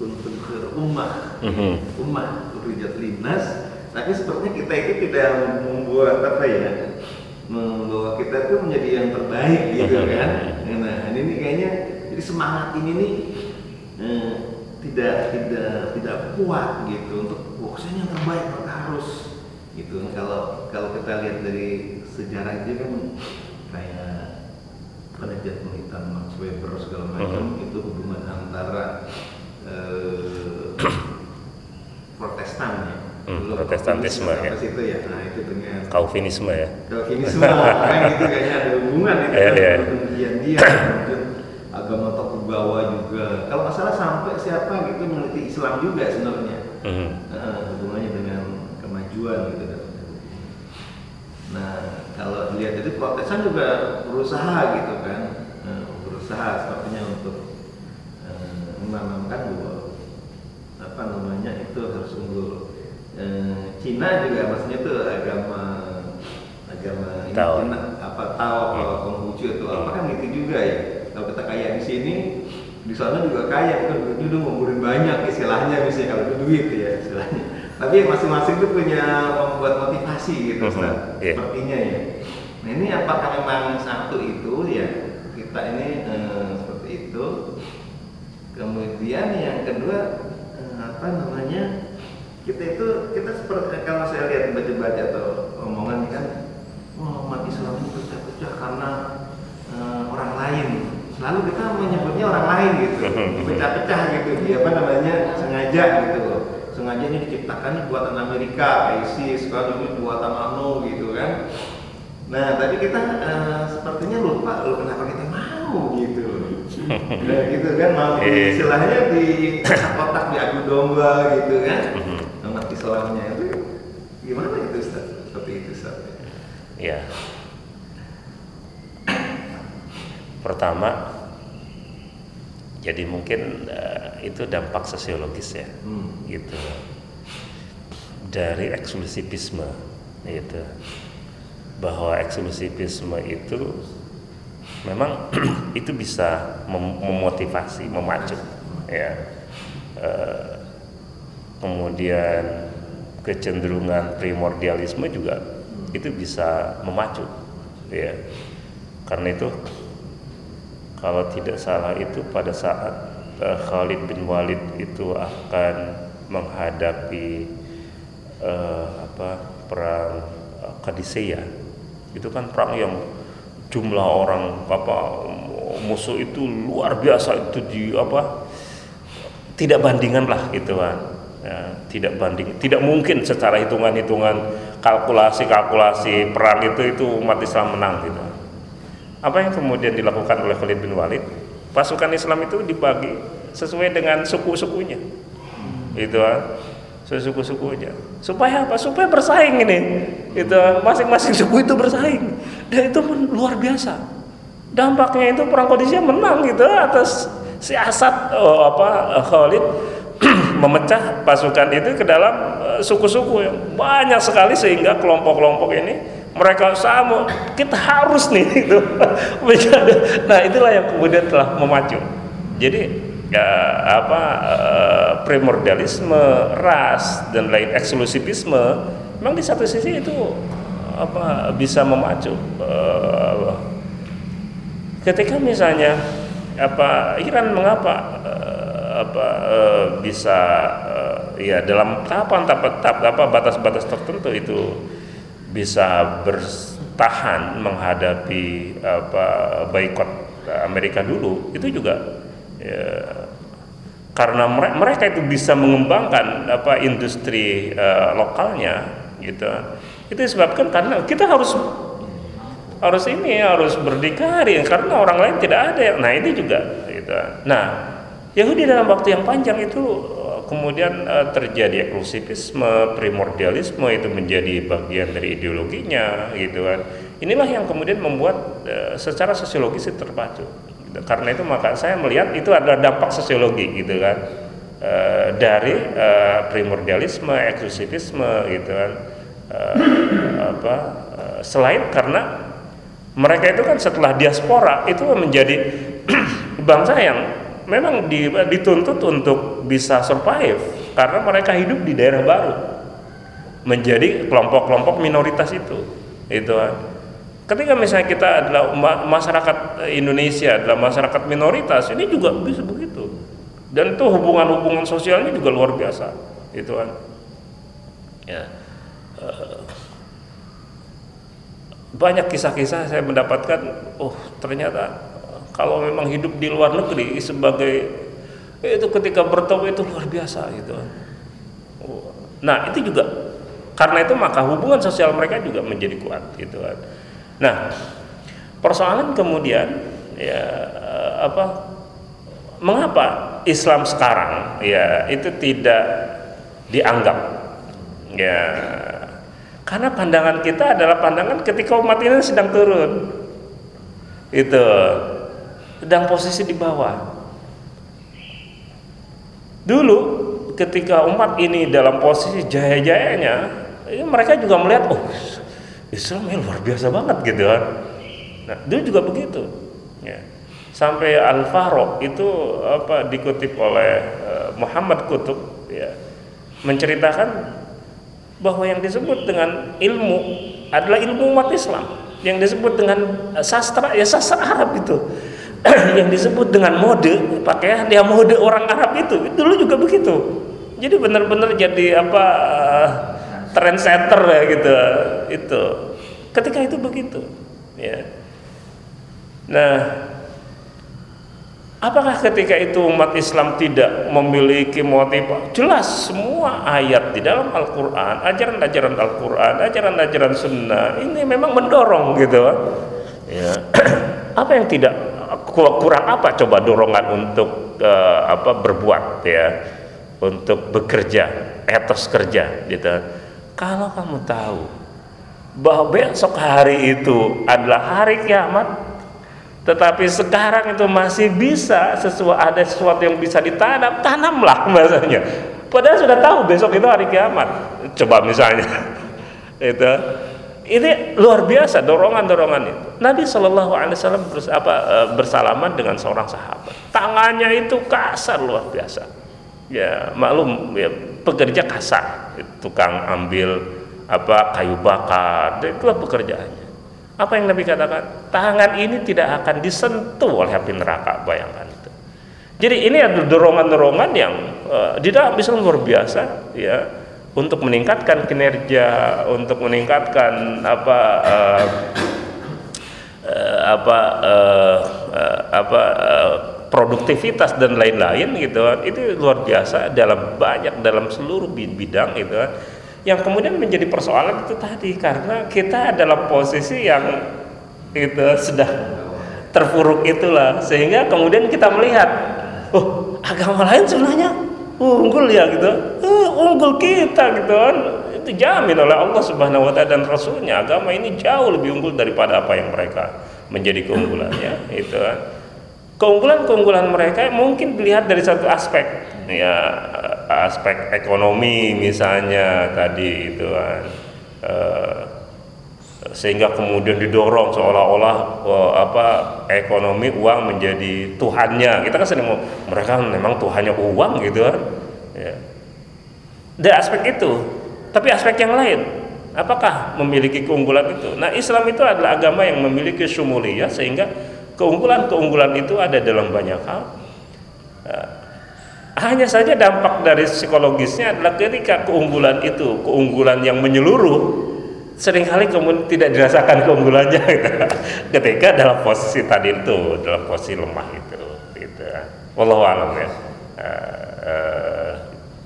kuntum khairu ummah Mhm. ummah ukhrijat linnas tapi sepertinya kita itu tidak membuat apa ya membawa kita tuh menjadi yang terbaik gitu Mhm. kan nah ini kayaknya jadi semangat ini nih eh, tidak tidak tidak kuat gitu untuk saya yang terbaik harus gitu kalau kalau kita lihat dari sejarah itu kan kayak penelitian penelitian Max Weber segala macam Mhm. itu hubungan antara eh, Protestan ya. Hmm, Protestantisme, ya. itu ya. Nah, itu dengan Calvinisme ya. Calvinisme kan gitu kayaknya ada hubungan itu Iya, kan iya. kemudian dia kemudian agama Tokugawa juga. Kalau nggak salah sampai siapa gitu meneliti Islam juga sebenarnya. Mhm. Nah, hubungannya dengan kemajuan gitu Nah, kalau dilihat itu Protestan juga berusaha gitu kan, Eh, berusaha sepertinya untuk eh, menanamkan bahwa apa namanya itu harus unggul. Eh, Cina juga maksudnya itu agama agama ini. Cina apa Tao kalau Konghucu itu apa kan gitu juga ya. Kalau kita kaya di sini di sana juga kaya begitu dong ngumpulin banyak istilahnya misalnya kalau duit ya istilahnya. Tapi masing-masing itu punya membuat motivasi gitu Mhm, Ustaz. iya. Sepertinya ya. Nah ini apakah memang satu itu ya kita ini eh, seperti itu. Kemudian yang kedua eh, apa namanya kita itu kita seperti kalau saya lihat baca-baca atau omongan kan wah umat Islam ini pecah-pecah karena eh, orang lain selalu kita menyebutnya orang lain gitu pecah-pecah gitu dia apa namanya sengaja gitu sengaja ini diciptakan buatan Amerika ISIS kalau ini buatan ANO gitu kan nah tadi kita eh, sepertinya lupa loh kenapa kita mau gitu nah, gitu kan mau Iya. istilahnya di kotak di adu domba gitu kan Mhm. umat Islamnya itu gimana itu Ustaz? seperti itu Ustaz Ya. Pertama, jadi mungkin eh, itu dampak sosiologis ya, hmm. gitu. Dari eksklusivisme, gitu. Bahwa eksklusivisme itu memang itu bisa mem- memotivasi, memacu, ya. Eh, kemudian kecenderungan primordialisme juga itu bisa memacu ya karena itu kalau tidak salah itu pada saat eh, Khalid bin Walid itu akan menghadapi eh, apa perang Kadisea itu kan perang yang jumlah orang apa musuh itu luar biasa. Itu di apa tidak bandingan lah gitu kan. Ya, tidak banding tidak mungkin secara hitungan-hitungan kalkulasi-kalkulasi perang itu itu umat Islam menang gitu. Apa yang kemudian dilakukan oleh Khalid bin Walid pasukan Islam itu dibagi sesuai dengan suku-sukunya. Itu kan suku-sukunya. Supaya apa? Supaya bersaing ini. Itu masing-masing suku itu bersaing. Dan itu luar biasa. Dampaknya itu perang Qadisiyah menang gitu atas siasat oh, apa Khalid memecah pasukan itu ke dalam eh, suku-suku yang banyak sekali sehingga kelompok-kelompok ini mereka sama kita harus nih itu nah itulah yang kemudian telah memacu. Jadi ya apa eh, primordialisme ras dan lain eksklusivisme memang di satu sisi itu apa bisa memacu eh, ketika misalnya apa Iran mengapa eh, apa eh, bisa eh, ya dalam tahapan tahap tahap apa batas-batas tertentu itu bisa bertahan menghadapi apa boykot Amerika dulu itu juga ya, karena mere- mereka itu bisa mengembangkan apa industri eh, lokalnya gitu itu disebabkan karena kita harus harus ini harus berdikari karena orang lain tidak ada nah ini juga gitu. nah Yahudi dalam waktu yang panjang itu kemudian eh, terjadi eksklusivisme primordialisme itu menjadi bagian dari ideologinya gitu kan. Inilah yang kemudian membuat eh, secara sosiologis itu terpacu. Karena itu maka saya melihat itu adalah dampak sosiologi gitu kan. Uh, dari uh, primordialisme, eksklusivisme gitu kan. Uh, apa uh, selain karena mereka itu kan setelah diaspora itu menjadi bangsa yang memang dituntut untuk bisa survive karena mereka hidup di daerah baru menjadi kelompok-kelompok minoritas itu itu kan. ketika misalnya kita adalah masyarakat Indonesia adalah masyarakat minoritas ini juga bisa begitu dan itu hubungan-hubungan sosialnya juga luar biasa itu kan ya eh, banyak kisah-kisah saya mendapatkan oh ternyata kalau memang hidup di luar negeri sebagai itu ketika bertemu itu luar biasa gitu. Nah itu juga karena itu maka hubungan sosial mereka juga menjadi kuat gitu kan. Nah persoalan kemudian ya apa mengapa Islam sekarang ya itu tidak dianggap? Ya karena pandangan kita adalah pandangan ketika umat ini sedang turun. Itu sedang posisi di bawah. Dulu ketika umat ini dalam posisi jaya-jayanya, ya mereka juga melihat, oh Islam ini luar biasa banget gitu kan. Nah, dulu juga begitu. Ya. Sampai Al Farouk itu apa dikutip oleh uh, Muhammad Kutub ya menceritakan bahwa yang disebut dengan ilmu adalah ilmu umat Islam yang disebut dengan eh, sastra ya sastra Arab itu yang disebut dengan mode pakaian ya mode orang Arab itu dulu juga begitu jadi benar-benar jadi apa uh, trendsetter ya gitu itu ketika itu begitu ya nah Apakah ketika itu umat Islam tidak memiliki motif? Jelas semua ayat di dalam Al-Quran, ajaran-ajaran Al-Quran, ajaran-ajaran Sunnah ini memang mendorong gitu. Ya. apa yang tidak kurang apa coba dorongan untuk uh, apa berbuat ya, untuk bekerja, etos kerja gitu. Kalau kamu tahu bahwa besok hari itu adalah hari kiamat, tetapi sekarang itu masih bisa sesuatu ada sesuatu yang bisa ditanam, tanamlah bahasanya. Padahal sudah tahu besok itu hari kiamat. Coba misalnya itu ini luar biasa dorongan-dorongan itu. Nabi Shallallahu Alaihi Wasallam e, bersalaman dengan seorang sahabat. Tangannya itu kasar luar biasa. Ya maklum ya, pekerja kasar, tukang ambil apa kayu bakar, itulah pekerjaannya. Apa yang Nabi katakan? Tangan ini tidak akan disentuh oleh api neraka. Bayangkan itu. Jadi ini adalah dorongan-dorongan yang uh, di dalam luar biasa, ya, untuk meningkatkan kinerja, untuk meningkatkan apa uh, apa uh, uh, apa uh, produktivitas dan lain-lain gitu itu luar biasa dalam banyak dalam seluruh bidang gitu yang kemudian menjadi persoalan itu tadi karena kita dalam posisi yang itu sudah terpuruk itulah. Sehingga kemudian kita melihat oh agama lain sebenarnya unggul ya gitu. Uh, unggul kita gitu kan. Itu jamin oleh Allah Subhanahu wa taala dan rasulnya. Agama ini jauh lebih unggul daripada apa yang mereka menjadi keunggulannya itu kan. Keunggulan-keunggulan mereka mungkin dilihat dari satu aspek ya aspek ekonomi misalnya tadi itu kan. Uh, sehingga kemudian didorong seolah-olah uh, apa ekonomi uang menjadi tuhannya. Kita kan sering mereka memang tuhannya uang gitu kan. Ya. dari aspek itu. Tapi aspek yang lain apakah memiliki keunggulan itu? Nah Islam itu adalah agama yang memiliki sumuliyah sehingga keunggulan-keunggulan itu ada dalam banyak hal. Nah, hanya saja dampak dari psikologisnya adalah ketika keunggulan itu keunggulan yang menyeluruh sering kali kemudian tidak dirasakan keunggulannya ketika dalam posisi tadi itu dalam posisi lemah itu gitu. Wallahu alam ya. Uh, uh,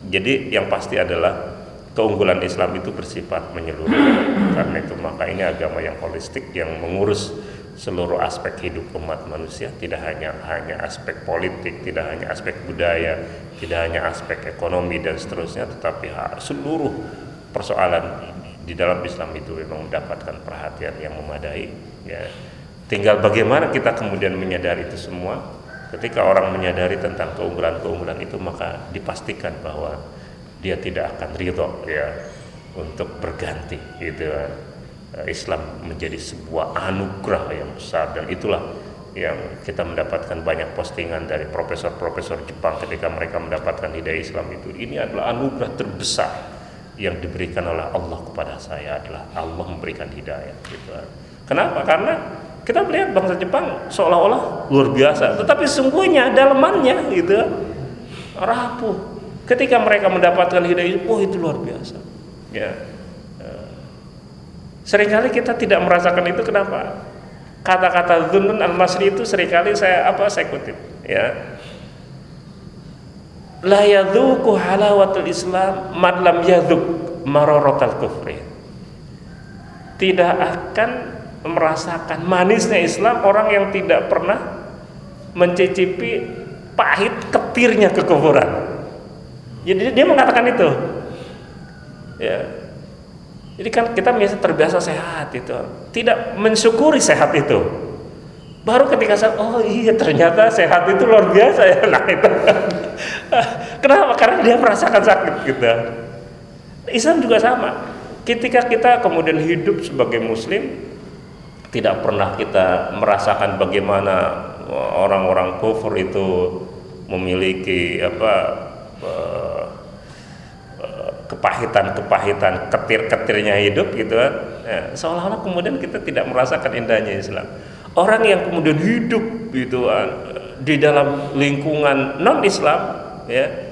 jadi yang pasti adalah keunggulan Islam itu bersifat menyeluruh. Karena itu maka ini agama yang holistik yang mengurus seluruh aspek hidup umat manusia. Tidak hanya hanya aspek politik tidak hanya aspek budaya tidak hanya aspek ekonomi dan seterusnya tetapi seluruh persoalan di dalam Islam itu memang mendapatkan perhatian yang memadai ya. Tinggal bagaimana kita kemudian menyadari itu semua. Ketika orang menyadari tentang keunggulan-keunggulan itu maka dipastikan bahwa dia tidak akan ridho ya untuk berganti kan. Islam menjadi sebuah anugerah yang besar dan itulah yang kita mendapatkan banyak postingan dari profesor-profesor Jepang ketika mereka mendapatkan hidayah Islam itu. Ini adalah anugerah terbesar yang diberikan oleh Allah kepada saya adalah Allah memberikan hidayah gitu. Kenapa? Karena kita melihat bangsa Jepang seolah-olah luar biasa, tetapi sungguhnya dalamannya gitu rapuh. Ketika mereka mendapatkan hidayah, oh itu luar biasa. Ya. Eh, sering kali kita tidak merasakan itu kenapa? kata-kata Zunnun al-Masri itu sering kali saya apa saya kutip ya la yadhuku halawatul Islam man lam yadhuk mararatal kufri. Tidak akan merasakan manisnya Islam orang yang tidak pernah mencicipi pahit ketirnya kekufuran. Jadi dia mengatakan itu. Ya. Jadi kan kita biasa terbiasa sehat itu, tidak mensyukuri sehat itu. Baru ketika saya, oh iya ternyata sehat itu luar biasa ya. Nah itu, kenapa? Karena dia merasakan sakit gitu. Islam juga sama. Ketika kita kemudian hidup sebagai Muslim, tidak pernah kita merasakan bagaimana orang-orang kufur itu memiliki apa kepahitan-kepahitan ketir-ketirnya hidup gitu kan ya, seolah-olah kemudian kita tidak merasakan indahnya Islam orang yang kemudian hidup gitu di dalam lingkungan non Islam ya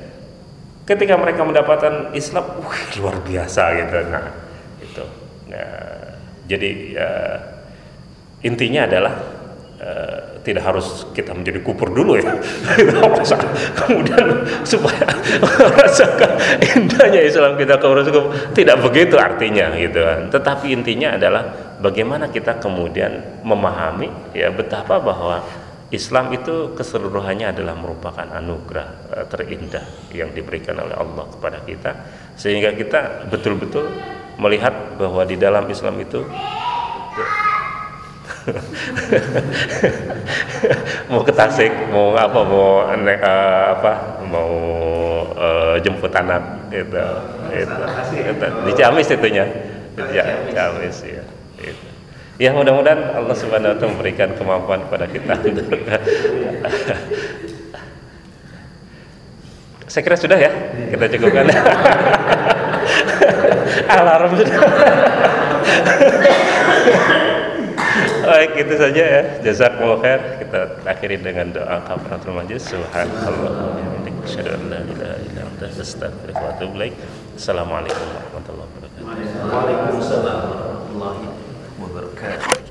ketika mereka mendapatkan Islam wah luar biasa gitu. Nah itu. Ya, jadi ya, intinya adalah uh, tidak harus kita menjadi kupur dulu ya. Kemudian supaya merasakan indahnya Islam kita ke tidak begitu artinya gitu kan. Tetapi intinya adalah bagaimana kita kemudian memahami ya betapa bahwa Islam itu keseluruhannya adalah merupakan anugerah uh, terindah yang diberikan oleh Allah kepada kita sehingga kita betul-betul melihat bahwa di dalam Islam itu mau ke Tasik, mau apa, mau uh, apa, mau uh, jemput anak gitu, itu, itu. di Ciamis itunya, ya, Ciamis ya. Itu. Ya mudah-mudahan Allah Subhanahu Wa Taala memberikan kemampuan kepada kita. Saya kira sudah ya, kita cukupkan. Alarm sudah. Baik, itu saja ya. Jazakumullah khair. Kita akhiri dengan doa kafaratul majlis. Subhanallah wa bihamdihi asyhadu an la ilaha illa anta astaghfiruka wa atubu ilaik. Assalamualaikum warahmatullahi wabarakatuh. Waalaikumsalam warahmatullahi wabarakatuh.